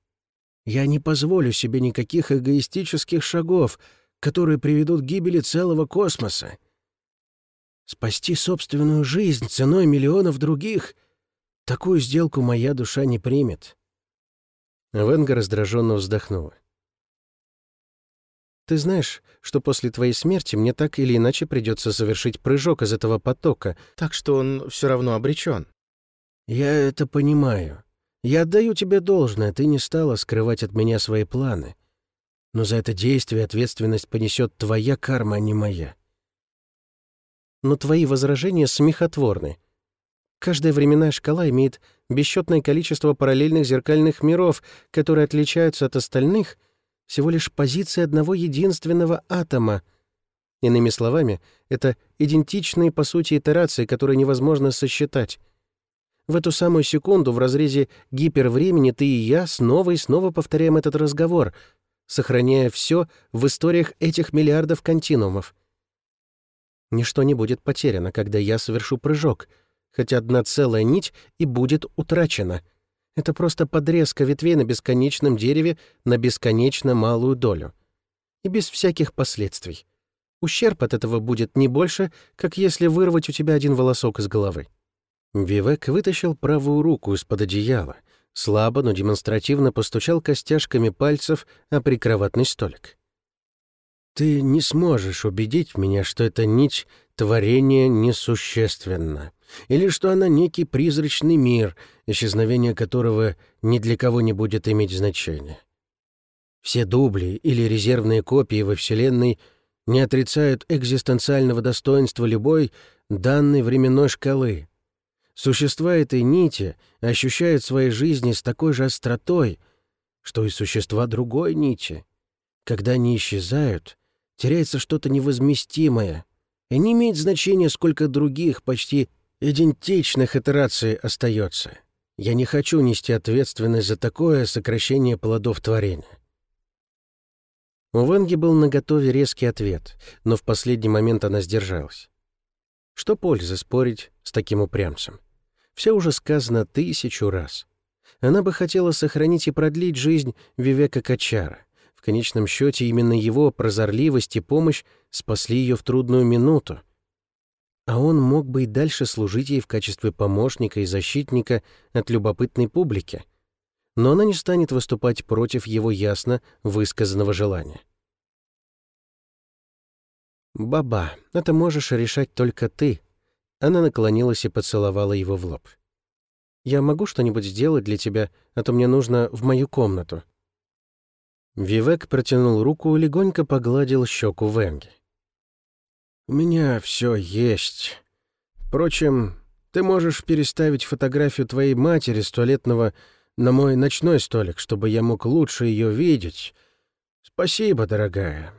Я не позволю себе никаких эгоистических шагов, которые приведут к гибели целого космоса. Спасти собственную жизнь ценой миллионов других — такую сделку моя душа не примет». Венга раздраженно вздохнула. Ты знаешь, что после твоей смерти мне так или иначе придется совершить прыжок из этого потока, так что он все равно обречен. «Я это понимаю. Я отдаю тебе должное, ты не стала скрывать от меня свои планы. Но за это действие ответственность понесет твоя карма, а не моя». Но твои возражения смехотворны. Каждая временная шкала имеет бесчетное количество параллельных зеркальных миров, которые отличаются от остальных всего лишь позиции одного единственного атома. Иными словами, это идентичные по сути итерации, которые невозможно сосчитать. В эту самую секунду в разрезе гипервремени ты и я снова и снова повторяем этот разговор, сохраняя все в историях этих миллиардов континуумов. Ничто не будет потеряно, когда я совершу прыжок, хотя одна целая нить и будет утрачена. Это просто подрезка ветвей на бесконечном дереве на бесконечно малую долю. И без всяких последствий. Ущерб от этого будет не больше, как если вырвать у тебя один волосок из головы. Вивек вытащил правую руку из-под одеяла, слабо, но демонстративно постучал костяшками пальцев о прикроватный столик. «Ты не сможешь убедить меня, что эта нить творения несущественна, или что она некий призрачный мир, исчезновение которого ни для кого не будет иметь значения. Все дубли или резервные копии во Вселенной не отрицают экзистенциального достоинства любой данной временной шкалы, Существа этой нити ощущают своей жизни с такой же остротой, что и существа другой нити. Когда они исчезают, теряется что-то невозместимое, и не имеет значения, сколько других, почти идентичных итераций остается. Я не хочу нести ответственность за такое сокращение плодов творения. У Венги был наготове резкий ответ, но в последний момент она сдержалась. Что пользы спорить с таким упрямцем? Все уже сказано тысячу раз. Она бы хотела сохранить и продлить жизнь Вивека Качара. В конечном счете именно его прозорливость и помощь спасли ее в трудную минуту. А он мог бы и дальше служить ей в качестве помощника и защитника от любопытной публики. Но она не станет выступать против его ясно высказанного желания. «Баба, это можешь решать только ты», она наклонилась и поцеловала его в лоб. «Я могу что-нибудь сделать для тебя, а то мне нужно в мою комнату». Вивек протянул руку и легонько погладил щеку Венги. «У меня все есть. Впрочем, ты можешь переставить фотографию твоей матери с туалетного на мой ночной столик, чтобы я мог лучше ее видеть. Спасибо, дорогая».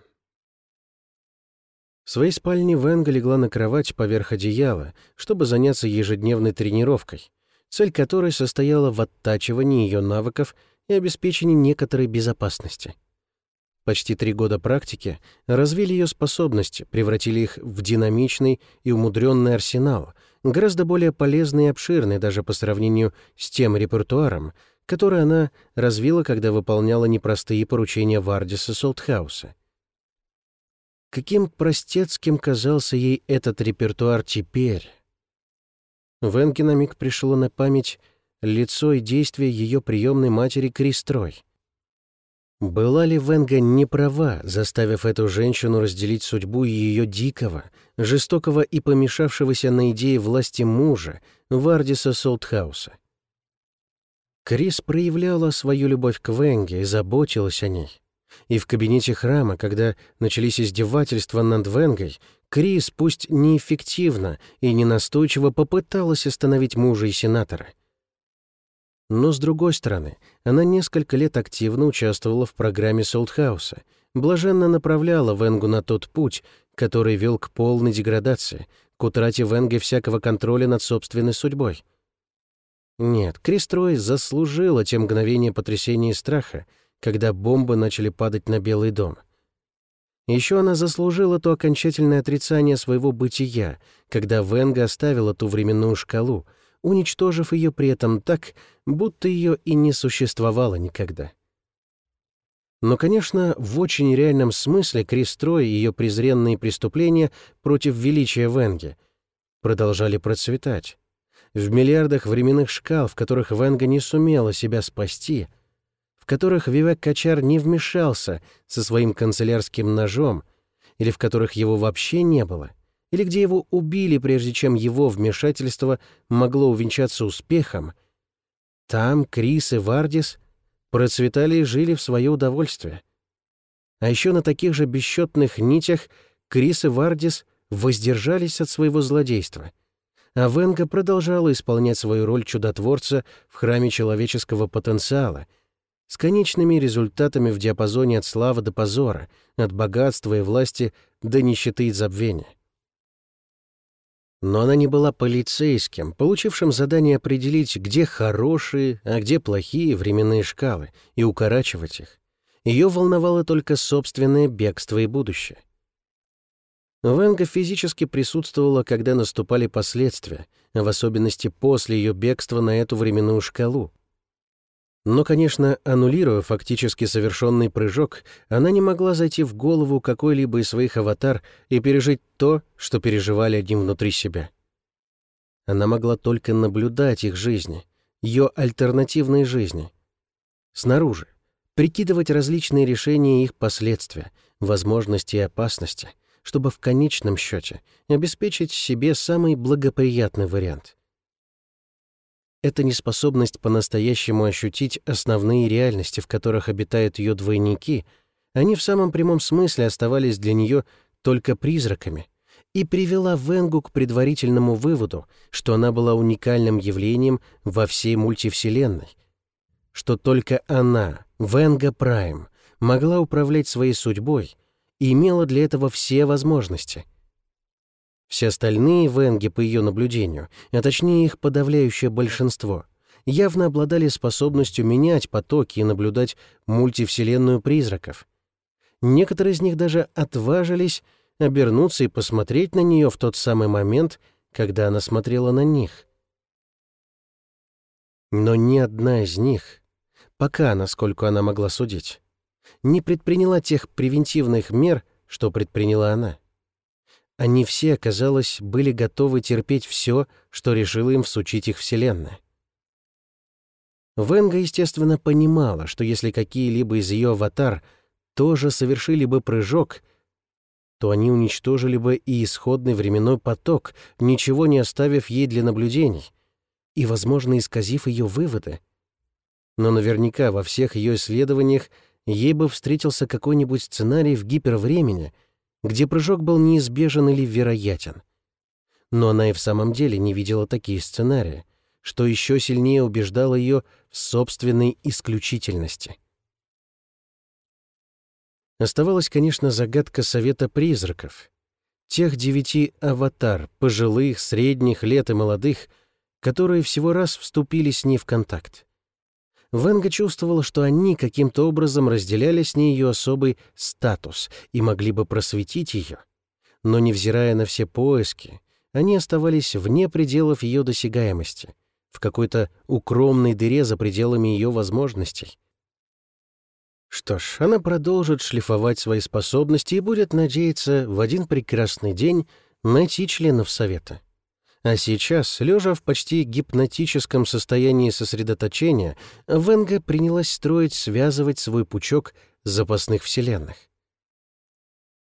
В своей спальне Венга легла на кровать поверх одеяла, чтобы заняться ежедневной тренировкой, цель которой состояла в оттачивании ее навыков и обеспечении некоторой безопасности. Почти три года практики развили ее способности, превратили их в динамичный и умудренный арсенал, гораздо более полезный и обширный даже по сравнению с тем репертуаром, который она развила, когда выполняла непростые поручения Вардиса Солтхауса. Каким простецким казался ей этот репертуар теперь? Венке на миг пришло на память лицо и действия ее приемной матери Кристрой. Была ли Венга не права, заставив эту женщину разделить судьбу ее дикого, жестокого и помешавшегося на идее власти мужа, Вардиса Солтхауса? Крис проявляла свою любовь к Венге и заботилась о ней. И в кабинете храма, когда начались издевательства над Венгой, Крис, пусть неэффективно и ненастойчиво попыталась остановить мужа и сенатора — но, с другой стороны, она несколько лет активно участвовала в программе Солтхауса, блаженно направляла Венгу на тот путь, который вел к полной деградации, к утрате Венги всякого контроля над собственной судьбой. Нет, Кристрой заслужила те мгновения потрясения и страха, когда бомбы начали падать на Белый дом. Еще она заслужила то окончательное отрицание своего бытия, когда Венга оставила ту временную шкалу — уничтожив ее при этом так, будто ее и не существовало никогда. Но, конечно, в очень реальном смысле Кристрой и ее презренные преступления против величия Венги продолжали процветать. В миллиардах временных шкал, в которых Венга не сумела себя спасти, в которых Вивек Качар не вмешался со своим канцелярским ножом, или в которых его вообще не было — или где его убили, прежде чем его вмешательство могло увенчаться успехом, там Крис и Вардис процветали и жили в свое удовольствие. А еще на таких же бесчетных нитях Крис и Вардис воздержались от своего злодейства, а Венга продолжала исполнять свою роль чудотворца в храме человеческого потенциала с конечными результатами в диапазоне от славы до позора, от богатства и власти до нищеты и забвения. Но она не была полицейским, получившим задание определить, где хорошие, а где плохие временные шкалы, и укорачивать их. Ее волновало только собственное бегство и будущее. Венга физически присутствовала, когда наступали последствия, в особенности после ее бегства на эту временную шкалу. Но, конечно, аннулируя фактически совершенный прыжок, она не могла зайти в голову какой-либо из своих аватар и пережить то, что переживали одним внутри себя. Она могла только наблюдать их жизни, ее альтернативной жизни. Снаружи, прикидывать различные решения и их последствия, возможности и опасности, чтобы в конечном счете обеспечить себе самый благоприятный вариант — эта неспособность по-настоящему ощутить основные реальности, в которых обитают ее двойники, они в самом прямом смысле оставались для нее только призраками, и привела Венгу к предварительному выводу, что она была уникальным явлением во всей мультивселенной, что только она, Венга Прайм, могла управлять своей судьбой и имела для этого все возможности — все остальные венги, по ее наблюдению, а точнее их подавляющее большинство, явно обладали способностью менять потоки и наблюдать мультивселенную призраков. Некоторые из них даже отважились обернуться и посмотреть на нее в тот самый момент, когда она смотрела на них. Но ни одна из них, пока, насколько она могла судить, не предприняла тех превентивных мер, что предприняла она. Они все, казалось, были готовы терпеть все, что решила им всучить их Вселенная. Венга, естественно, понимала, что если какие-либо из ее аватар тоже совершили бы прыжок, то они уничтожили бы и исходный временной поток, ничего не оставив ей для наблюдений, и, возможно, исказив ее выводы. Но наверняка во всех ее исследованиях ей бы встретился какой-нибудь сценарий в гипервремени, где прыжок был неизбежен или вероятен. Но она и в самом деле не видела такие сценарии, что еще сильнее убеждало ее в собственной исключительности. Оставалась, конечно, загадка Совета Призраков. Тех девяти аватар, пожилых, средних лет и молодых, которые всего раз вступили с ней в контакт. Венга чувствовала, что они каким-то образом разделяли с ней ее особый статус и могли бы просветить ее. Но, невзирая на все поиски, они оставались вне пределов ее досягаемости, в какой-то укромной дыре за пределами ее возможностей. Что ж, она продолжит шлифовать свои способности и будет надеяться в один прекрасный день найти членов Совета. А сейчас, лежа в почти гипнотическом состоянии сосредоточения, Венга принялась строить, связывать свой пучок запасных вселенных.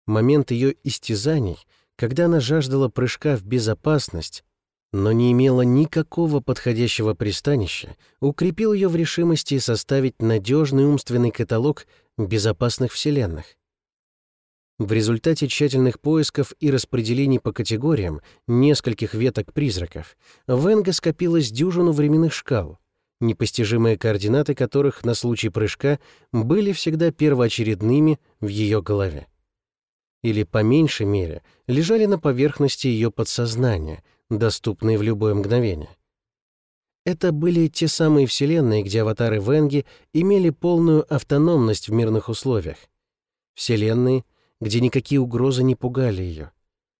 Момент ее истязаний, когда она жаждала прыжка в безопасность, но не имела никакого подходящего пристанища, укрепил ее в решимости составить надежный умственный каталог безопасных вселенных. В результате тщательных поисков и распределений по категориям нескольких веток призраков в Энго скопилось дюжину временных шкал, непостижимые координаты которых на случай прыжка были всегда первоочередными в ее голове. Или, по меньшей мере, лежали на поверхности ее подсознания, доступные в любое мгновение. Это были те самые вселенные, где аватары Венги имели полную автономность в мирных условиях. Вселенные — где никакие угрозы не пугали ее.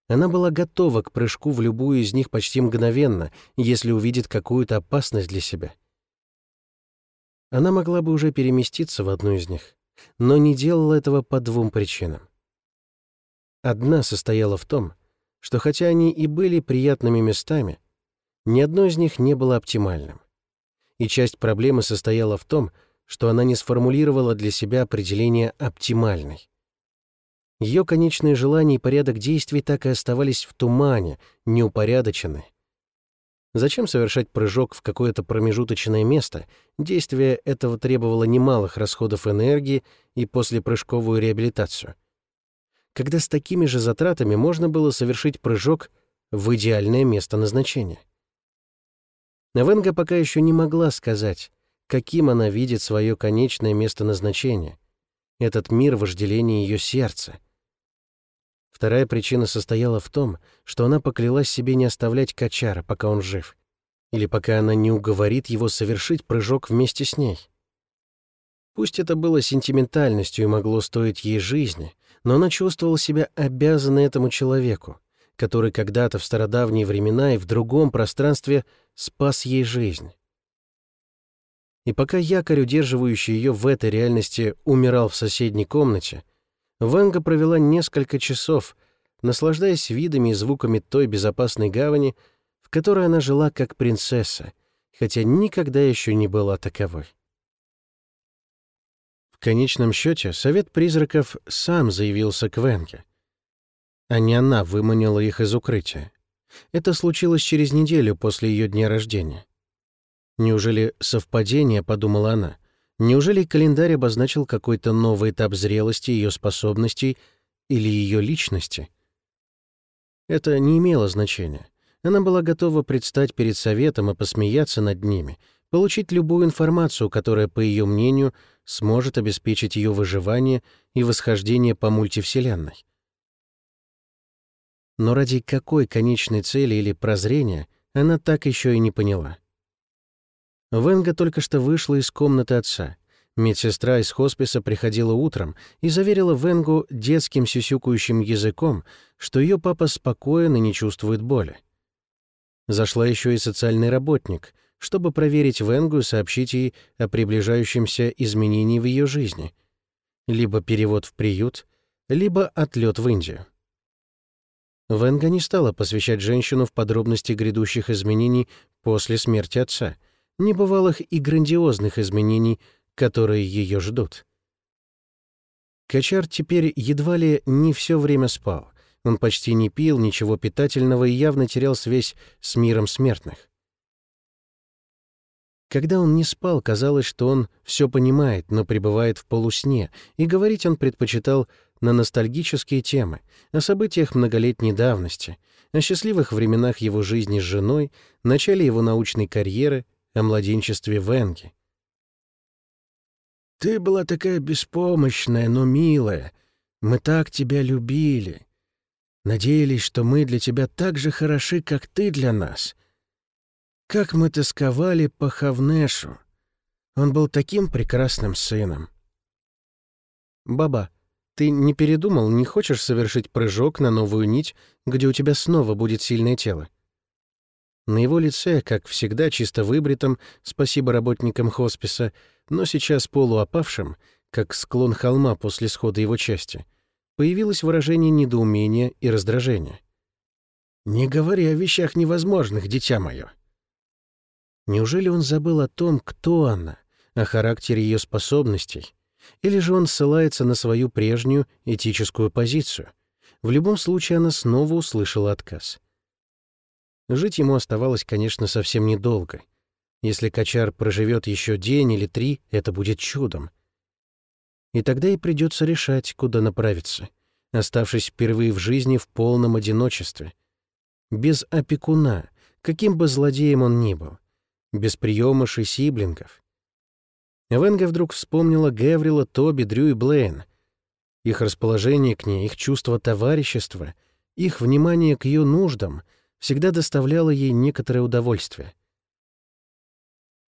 Она была готова к прыжку в любую из них почти мгновенно, если увидит какую-то опасность для себя. Она могла бы уже переместиться в одну из них, но не делала этого по двум причинам. Одна состояла в том, что хотя они и были приятными местами, ни одно из них не было оптимальным. И часть проблемы состояла в том, что она не сформулировала для себя определение «оптимальный». Ее конечные желания и порядок действий так и оставались в тумане, неупорядочены. Зачем совершать прыжок в какое-то промежуточное место? Действие этого требовало немалых расходов энергии и послепрыжковую реабилитацию. Когда с такими же затратами можно было совершить прыжок в идеальное место назначения. Венга пока еще не могла сказать, каким она видит свое конечное место назначения. Этот мир вожделения ее сердца — Вторая причина состояла в том, что она поклялась себе не оставлять Качара, пока он жив, или пока она не уговорит его совершить прыжок вместе с ней. Пусть это было сентиментальностью и могло стоить ей жизни, но она чувствовала себя обязанной этому человеку, который когда-то в стародавние времена и в другом пространстве спас ей жизнь. И пока якорь, удерживающий ее в этой реальности, умирал в соседней комнате, Ванга провела несколько часов, наслаждаясь видами и звуками той безопасной гавани, в которой она жила как принцесса, хотя никогда еще не была таковой. В конечном счете Совет Призраков сам заявился к Венге, а не она выманила их из укрытия. Это случилось через неделю после ее дня рождения. Неужели совпадение, подумала она, Неужели календарь обозначил какой-то новый этап зрелости ее способностей или ее личности? Это не имело значения. Она была готова предстать перед советом и посмеяться над ними, получить любую информацию, которая, по ее мнению, сможет обеспечить ее выживание и восхождение по мультивселенной. Но ради какой конечной цели или прозрения она так еще и не поняла. Венга только что вышла из комнаты отца. Медсестра из хосписа приходила утром и заверила Венгу детским сюсюкающим языком, что ее папа спокоен и не чувствует боли. Зашла еще и социальный работник, чтобы проверить Венгу и сообщить ей о приближающемся изменении в ее жизни. Либо перевод в приют, либо отлет в Индию. Венга не стала посвящать женщину в подробности грядущих изменений после смерти отца — небывалых и грандиозных изменений, которые ее ждут. Качар теперь едва ли не все время спал. Он почти не пил ничего питательного и явно терял связь с миром смертных. Когда он не спал, казалось, что он все понимает, но пребывает в полусне, и говорить он предпочитал на ностальгические темы, о событиях многолетней давности, о счастливых временах его жизни с женой, начале его научной карьеры, о младенчестве Венги. «Ты была такая беспомощная, но милая. Мы так тебя любили. Надеялись, что мы для тебя так же хороши, как ты для нас. Как мы тосковали по Хавнешу. Он был таким прекрасным сыном». «Баба, ты не передумал, не хочешь совершить прыжок на новую нить, где у тебя снова будет сильное тело?» На его лице, как всегда, чисто выбритом, спасибо работникам хосписа, но сейчас полуопавшим, как склон холма после схода его части, появилось выражение недоумения и раздражения. «Не говори о вещах невозможных, дитя мое!» Неужели он забыл о том, кто она, о характере ее способностей? Или же он ссылается на свою прежнюю этическую позицию? В любом случае она снова услышала отказ. Жить ему оставалось, конечно, совсем недолго. Если Качар проживет еще день или три, это будет чудом. И тогда и придется решать, куда направиться, оставшись впервые в жизни в полном одиночестве. Без опекуна, каким бы злодеем он ни был. Без приемыш и сиблингов. Венга вдруг вспомнила Геврила, Тоби, Дрю и Блейн. Их расположение к ней, их чувство товарищества, их внимание к ее нуждам — всегда доставляло ей некоторое удовольствие.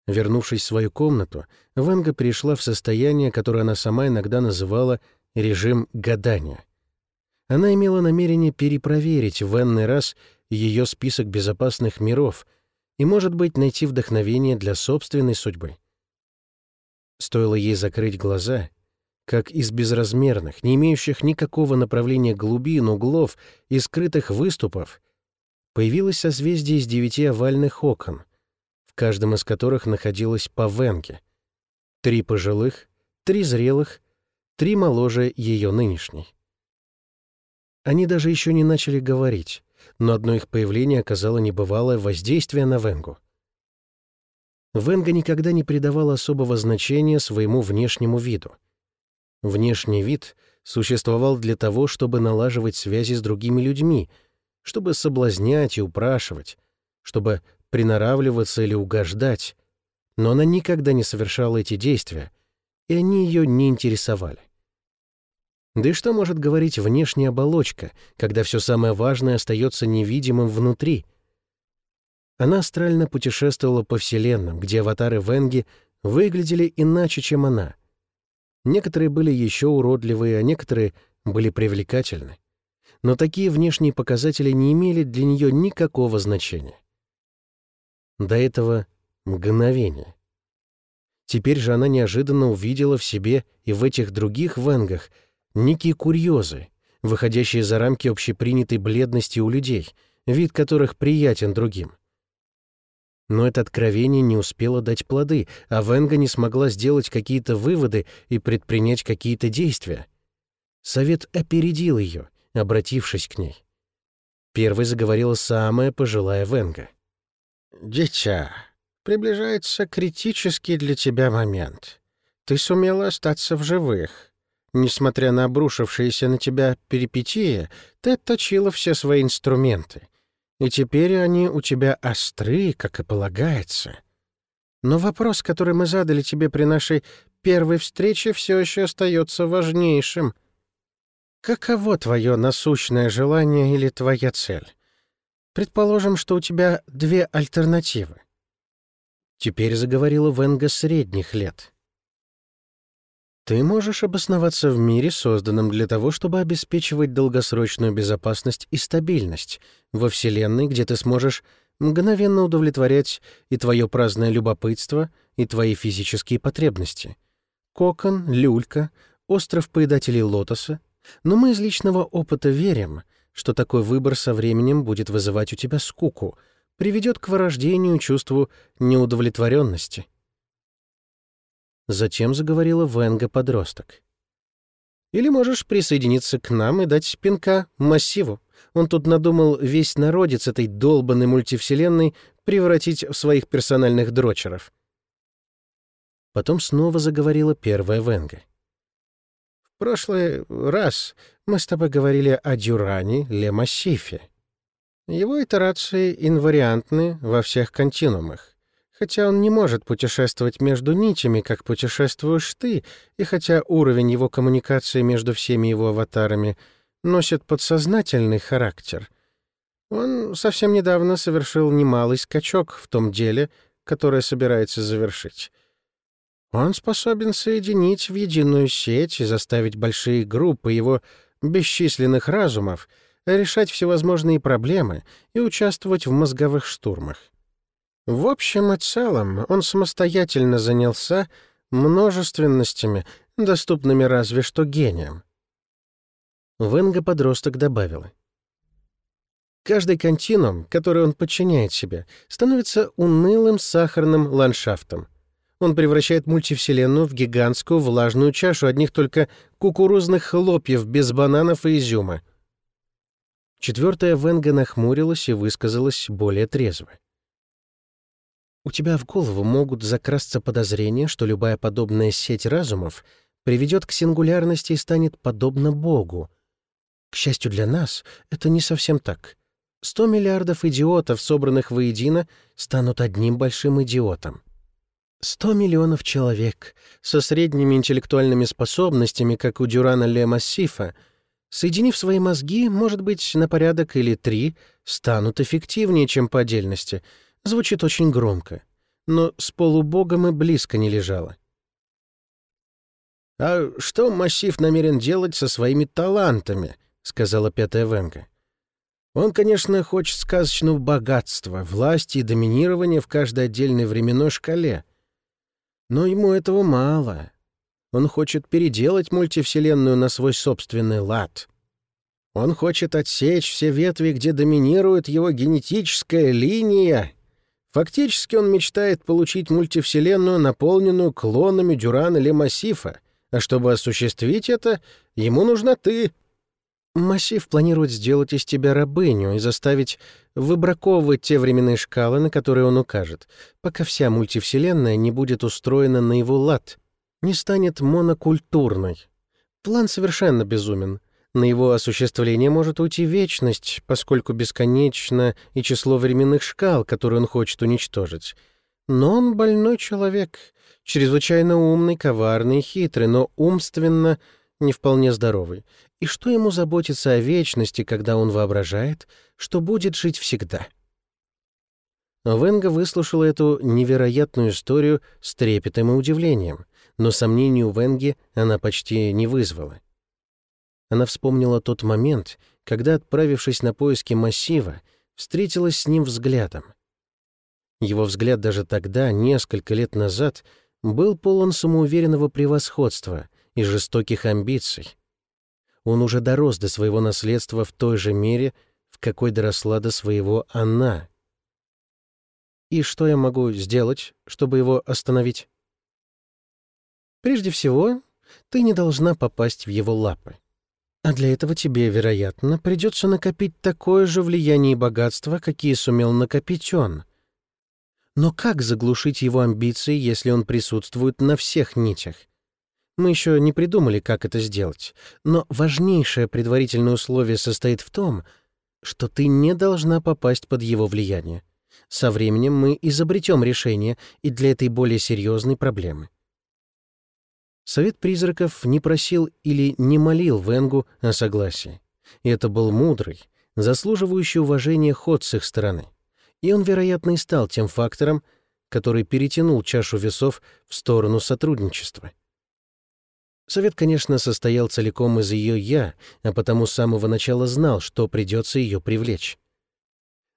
Вернувшись в свою комнату, Ванга перешла в состояние, которое она сама иногда называла «режим гадания». Она имела намерение перепроверить в энный раз ее список безопасных миров и, может быть, найти вдохновение для собственной судьбы. Стоило ей закрыть глаза, как из безразмерных, не имеющих никакого направления глубин, углов и скрытых выступов появилось созвездие из девяти овальных окон, в каждом из которых находилось по венке. Три пожилых, три зрелых, три моложе ее нынешней. Они даже еще не начали говорить, но одно их появление оказало небывалое воздействие на Венгу. Венга никогда не придавала особого значения своему внешнему виду. Внешний вид существовал для того, чтобы налаживать связи с другими людьми — чтобы соблазнять и упрашивать, чтобы приноравливаться или угождать, но она никогда не совершала эти действия, и они ее не интересовали. Да и что может говорить внешняя оболочка, когда все самое важное остается невидимым внутри? Она астрально путешествовала по вселенным, где аватары Венги выглядели иначе, чем она. Некоторые были еще уродливые, а некоторые были привлекательны но такие внешние показатели не имели для нее никакого значения. До этого мгновения. Теперь же она неожиданно увидела в себе и в этих других венгах некие курьезы, выходящие за рамки общепринятой бледности у людей, вид которых приятен другим. Но это откровение не успело дать плоды, а Венга не смогла сделать какие-то выводы и предпринять какие-то действия. Совет опередил ее, обратившись к ней. Первой заговорила самая пожилая Венга. «Дитя, приближается критический для тебя момент. Ты сумела остаться в живых. Несмотря на обрушившиеся на тебя перипетии, ты отточила все свои инструменты, и теперь они у тебя остры, как и полагается. Но вопрос, который мы задали тебе при нашей первой встрече, все еще остается важнейшим — Каково твое насущное желание или твоя цель? Предположим, что у тебя две альтернативы. Теперь заговорила Венга средних лет. Ты можешь обосноваться в мире, созданном для того, чтобы обеспечивать долгосрочную безопасность и стабильность, во Вселенной, где ты сможешь мгновенно удовлетворять и твое праздное любопытство, и твои физические потребности. Кокон, люлька, остров поедателей лотоса, но мы из личного опыта верим, что такой выбор со временем будет вызывать у тебя скуку, приведет к вырождению чувству неудовлетворенности. Затем заговорила Венга-подросток. Или можешь присоединиться к нам и дать пинка массиву. Он тут надумал весь народец этой долбанной мультивселенной превратить в своих персональных дрочеров. Потом снова заговорила первая Венга. «В прошлый раз мы с тобой говорили о Дюране Ле-Массифе. Его итерации инвариантны во всех континуумах. Хотя он не может путешествовать между нитями, как путешествуешь ты, и хотя уровень его коммуникации между всеми его аватарами носит подсознательный характер, он совсем недавно совершил немалый скачок в том деле, которое собирается завершить. Он способен соединить в единую сеть и заставить большие группы его бесчисленных разумов решать всевозможные проблемы и участвовать в мозговых штурмах. В общем и целом, он самостоятельно занялся множественностями, доступными разве что гением. Венга-подросток добавила. Каждый континуум, который он подчиняет себе, становится унылым сахарным ландшафтом. Он превращает мультивселенную в гигантскую влажную чашу одних только кукурузных хлопьев без бананов и изюма. Четвертая Венга нахмурилась и высказалась более трезво. У тебя в голову могут закрасться подозрения, что любая подобная сеть разумов приведет к сингулярности и станет подобна Богу. К счастью для нас, это не совсем так. Сто миллиардов идиотов, собранных воедино, станут одним большим идиотом. Сто миллионов человек со средними интеллектуальными способностями, как у Дюрана Ле Массифа, соединив свои мозги, может быть, на порядок или три, станут эффективнее, чем по отдельности — Звучит очень громко, но с полубогом и близко не лежало. «А что массив намерен делать со своими талантами?» — сказала пятая Венга. «Он, конечно, хочет сказочного богатства, власти и доминирования в каждой отдельной временной шкале. Но ему этого мало. Он хочет переделать мультивселенную на свой собственный лад. Он хочет отсечь все ветви, где доминирует его генетическая линия, Фактически он мечтает получить мультивселенную, наполненную клонами Дюрана или Массифа, а чтобы осуществить это, ему нужна ты. Массив планирует сделать из тебя рабыню и заставить выбраковывать те временные шкалы, на которые он укажет, пока вся мультивселенная не будет устроена на его лад, не станет монокультурной. План совершенно безумен. На его осуществление может уйти вечность, поскольку бесконечно и число временных шкал, которые он хочет уничтожить. Но он больной человек, чрезвычайно умный, коварный, хитрый, но умственно не вполне здоровый. И что ему заботиться о вечности, когда он воображает, что будет жить всегда? Венга выслушала эту невероятную историю с трепетом и удивлением, но сомнений у Венги она почти не вызвала. Она вспомнила тот момент, когда, отправившись на поиски массива, встретилась с ним взглядом. Его взгляд даже тогда, несколько лет назад, был полон самоуверенного превосходства и жестоких амбиций. Он уже дорос до своего наследства в той же мере, в какой доросла до своего она. И что я могу сделать, чтобы его остановить? Прежде всего, ты не должна попасть в его лапы. А для этого тебе, вероятно, придется накопить такое же влияние и богатство, какие сумел накопить он. Но как заглушить его амбиции, если он присутствует на всех нитях? Мы еще не придумали, как это сделать. Но важнейшее предварительное условие состоит в том, что ты не должна попасть под его влияние. Со временем мы изобретем решение и для этой более серьезной проблемы. Совет призраков не просил или не молил Венгу о согласии. И это был мудрый, заслуживающий уважения ход с их стороны. И он, вероятно, и стал тем фактором, который перетянул чашу весов в сторону сотрудничества. Совет, конечно, состоял целиком из ее «я», а потому с самого начала знал, что придется ее привлечь.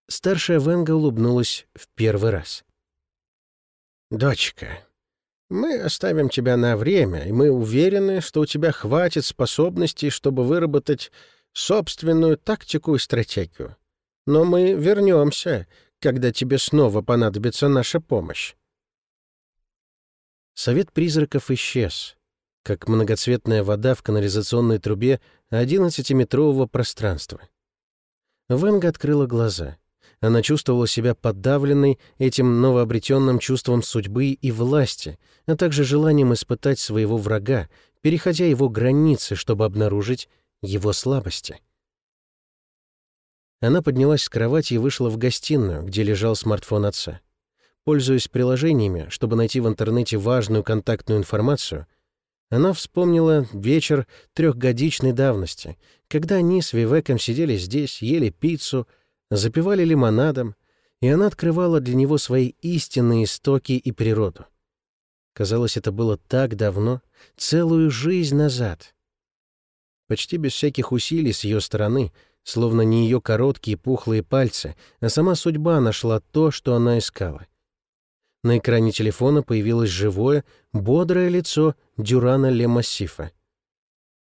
Старшая Венга улыбнулась в первый раз. «Дочка, мы оставим тебя на время, и мы уверены, что у тебя хватит способностей, чтобы выработать собственную тактику и стратегию. Но мы вернемся, когда тебе снова понадобится наша помощь. Совет призраков исчез, как многоцветная вода в канализационной трубе одиннадцатиметрового пространства. Венга открыла глаза. Она чувствовала себя подавленной этим новообретенным чувством судьбы и власти, а также желанием испытать своего врага, переходя его границы, чтобы обнаружить его слабости. Она поднялась с кровати и вышла в гостиную, где лежал смартфон отца. Пользуясь приложениями, чтобы найти в интернете важную контактную информацию, она вспомнила вечер трехгодичной давности, когда они с Вивеком сидели здесь, ели пиццу, запивали лимонадом, и она открывала для него свои истинные истоки и природу. Казалось, это было так давно, целую жизнь назад. Почти без всяких усилий с ее стороны, словно не ее короткие пухлые пальцы, а сама судьба нашла то, что она искала. На экране телефона появилось живое, бодрое лицо Дюрана Ле Массифа.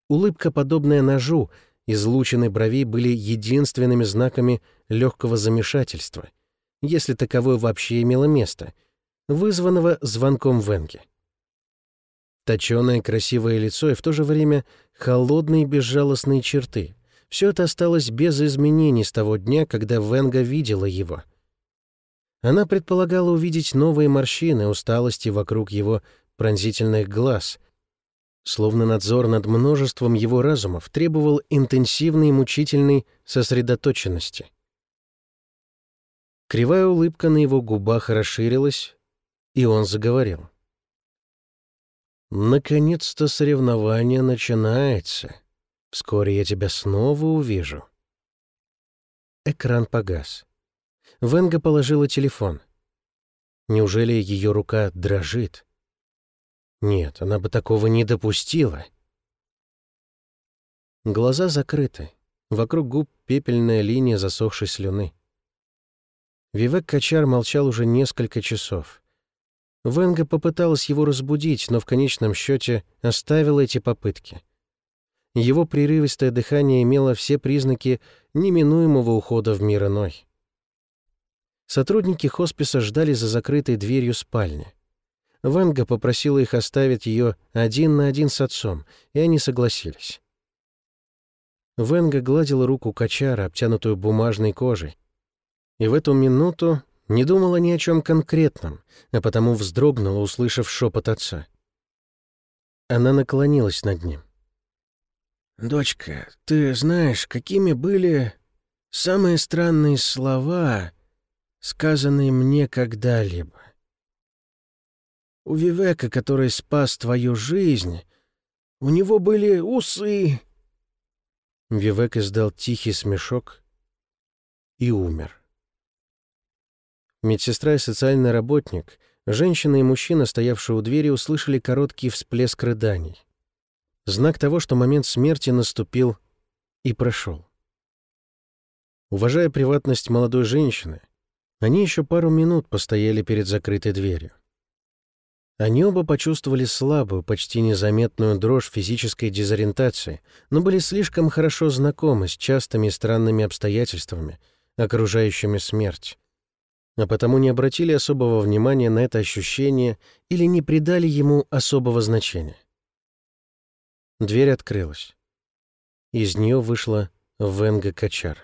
Улыбка, подобная ножу, излученной брови были единственными знаками легкого замешательства, если таковое вообще имело место, вызванного звонком Венге. Точёное красивое лицо и в то же время холодные безжалостные черты. Все это осталось без изменений с того дня, когда Венга видела его. Она предполагала увидеть новые морщины усталости вокруг его пронзительных глаз, словно надзор над множеством его разумов требовал интенсивной мучительной сосредоточенности. Кривая улыбка на его губах расширилась, и он заговорил. «Наконец-то соревнование начинается. Вскоре я тебя снова увижу». Экран погас. Венга положила телефон. Неужели ее рука дрожит? Нет, она бы такого не допустила. Глаза закрыты. Вокруг губ пепельная линия засохшей слюны. Вивек Качар молчал уже несколько часов. Венга попыталась его разбудить, но в конечном счете оставила эти попытки. Его прерывистое дыхание имело все признаки неминуемого ухода в мир иной. Сотрудники хосписа ждали за закрытой дверью спальни. Ванга попросила их оставить ее один на один с отцом, и они согласились. Венга гладила руку Качара, обтянутую бумажной кожей, и в эту минуту не думала ни о чем конкретном, а потому вздрогнула, услышав шепот отца. Она наклонилась над ним. «Дочка, ты знаешь, какими были самые странные слова, сказанные мне когда-либо?» У Вивека, который спас твою жизнь, у него были усы. Вивек издал тихий смешок и умер. Медсестра и социальный работник, женщина и мужчина, стоявшие у двери, услышали короткий всплеск рыданий. Знак того, что момент смерти наступил и прошел. Уважая приватность молодой женщины, они еще пару минут постояли перед закрытой дверью. Они оба почувствовали слабую, почти незаметную дрожь физической дезориентации, но были слишком хорошо знакомы с частыми и странными обстоятельствами, окружающими смерть. А потому не обратили особого внимания на это ощущение или не придали ему особого значения. Дверь открылась. Из нее вышла Венга Качар.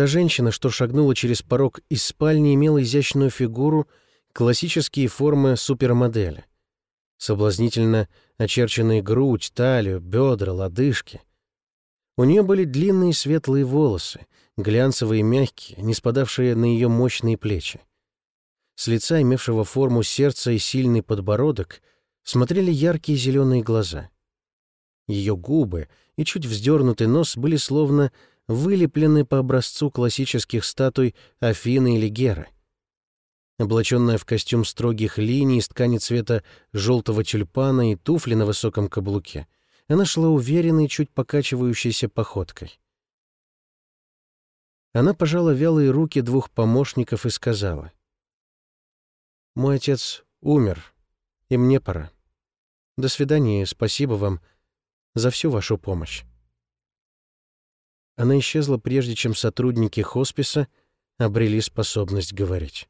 Та женщина, что шагнула через порог из спальни, имела изящную фигуру — Классические формы супермодели. Соблазнительно очерченные грудь, талию, бедра, лодыжки. У нее были длинные светлые волосы, глянцевые мягкие, не спадавшие на ее мощные плечи. С лица, имевшего форму сердца и сильный подбородок, смотрели яркие зеленые глаза. Ее губы и чуть вздернутый нос были словно вылеплены по образцу классических статуй Афины или Геры — облаченная в костюм строгих линий из ткани цвета желтого тюльпана и туфли на высоком каблуке, она шла уверенной, чуть покачивающейся походкой. Она пожала вялые руки двух помощников и сказала. «Мой отец умер, и мне пора. До свидания, спасибо вам за всю вашу помощь». Она исчезла, прежде чем сотрудники хосписа обрели способность говорить.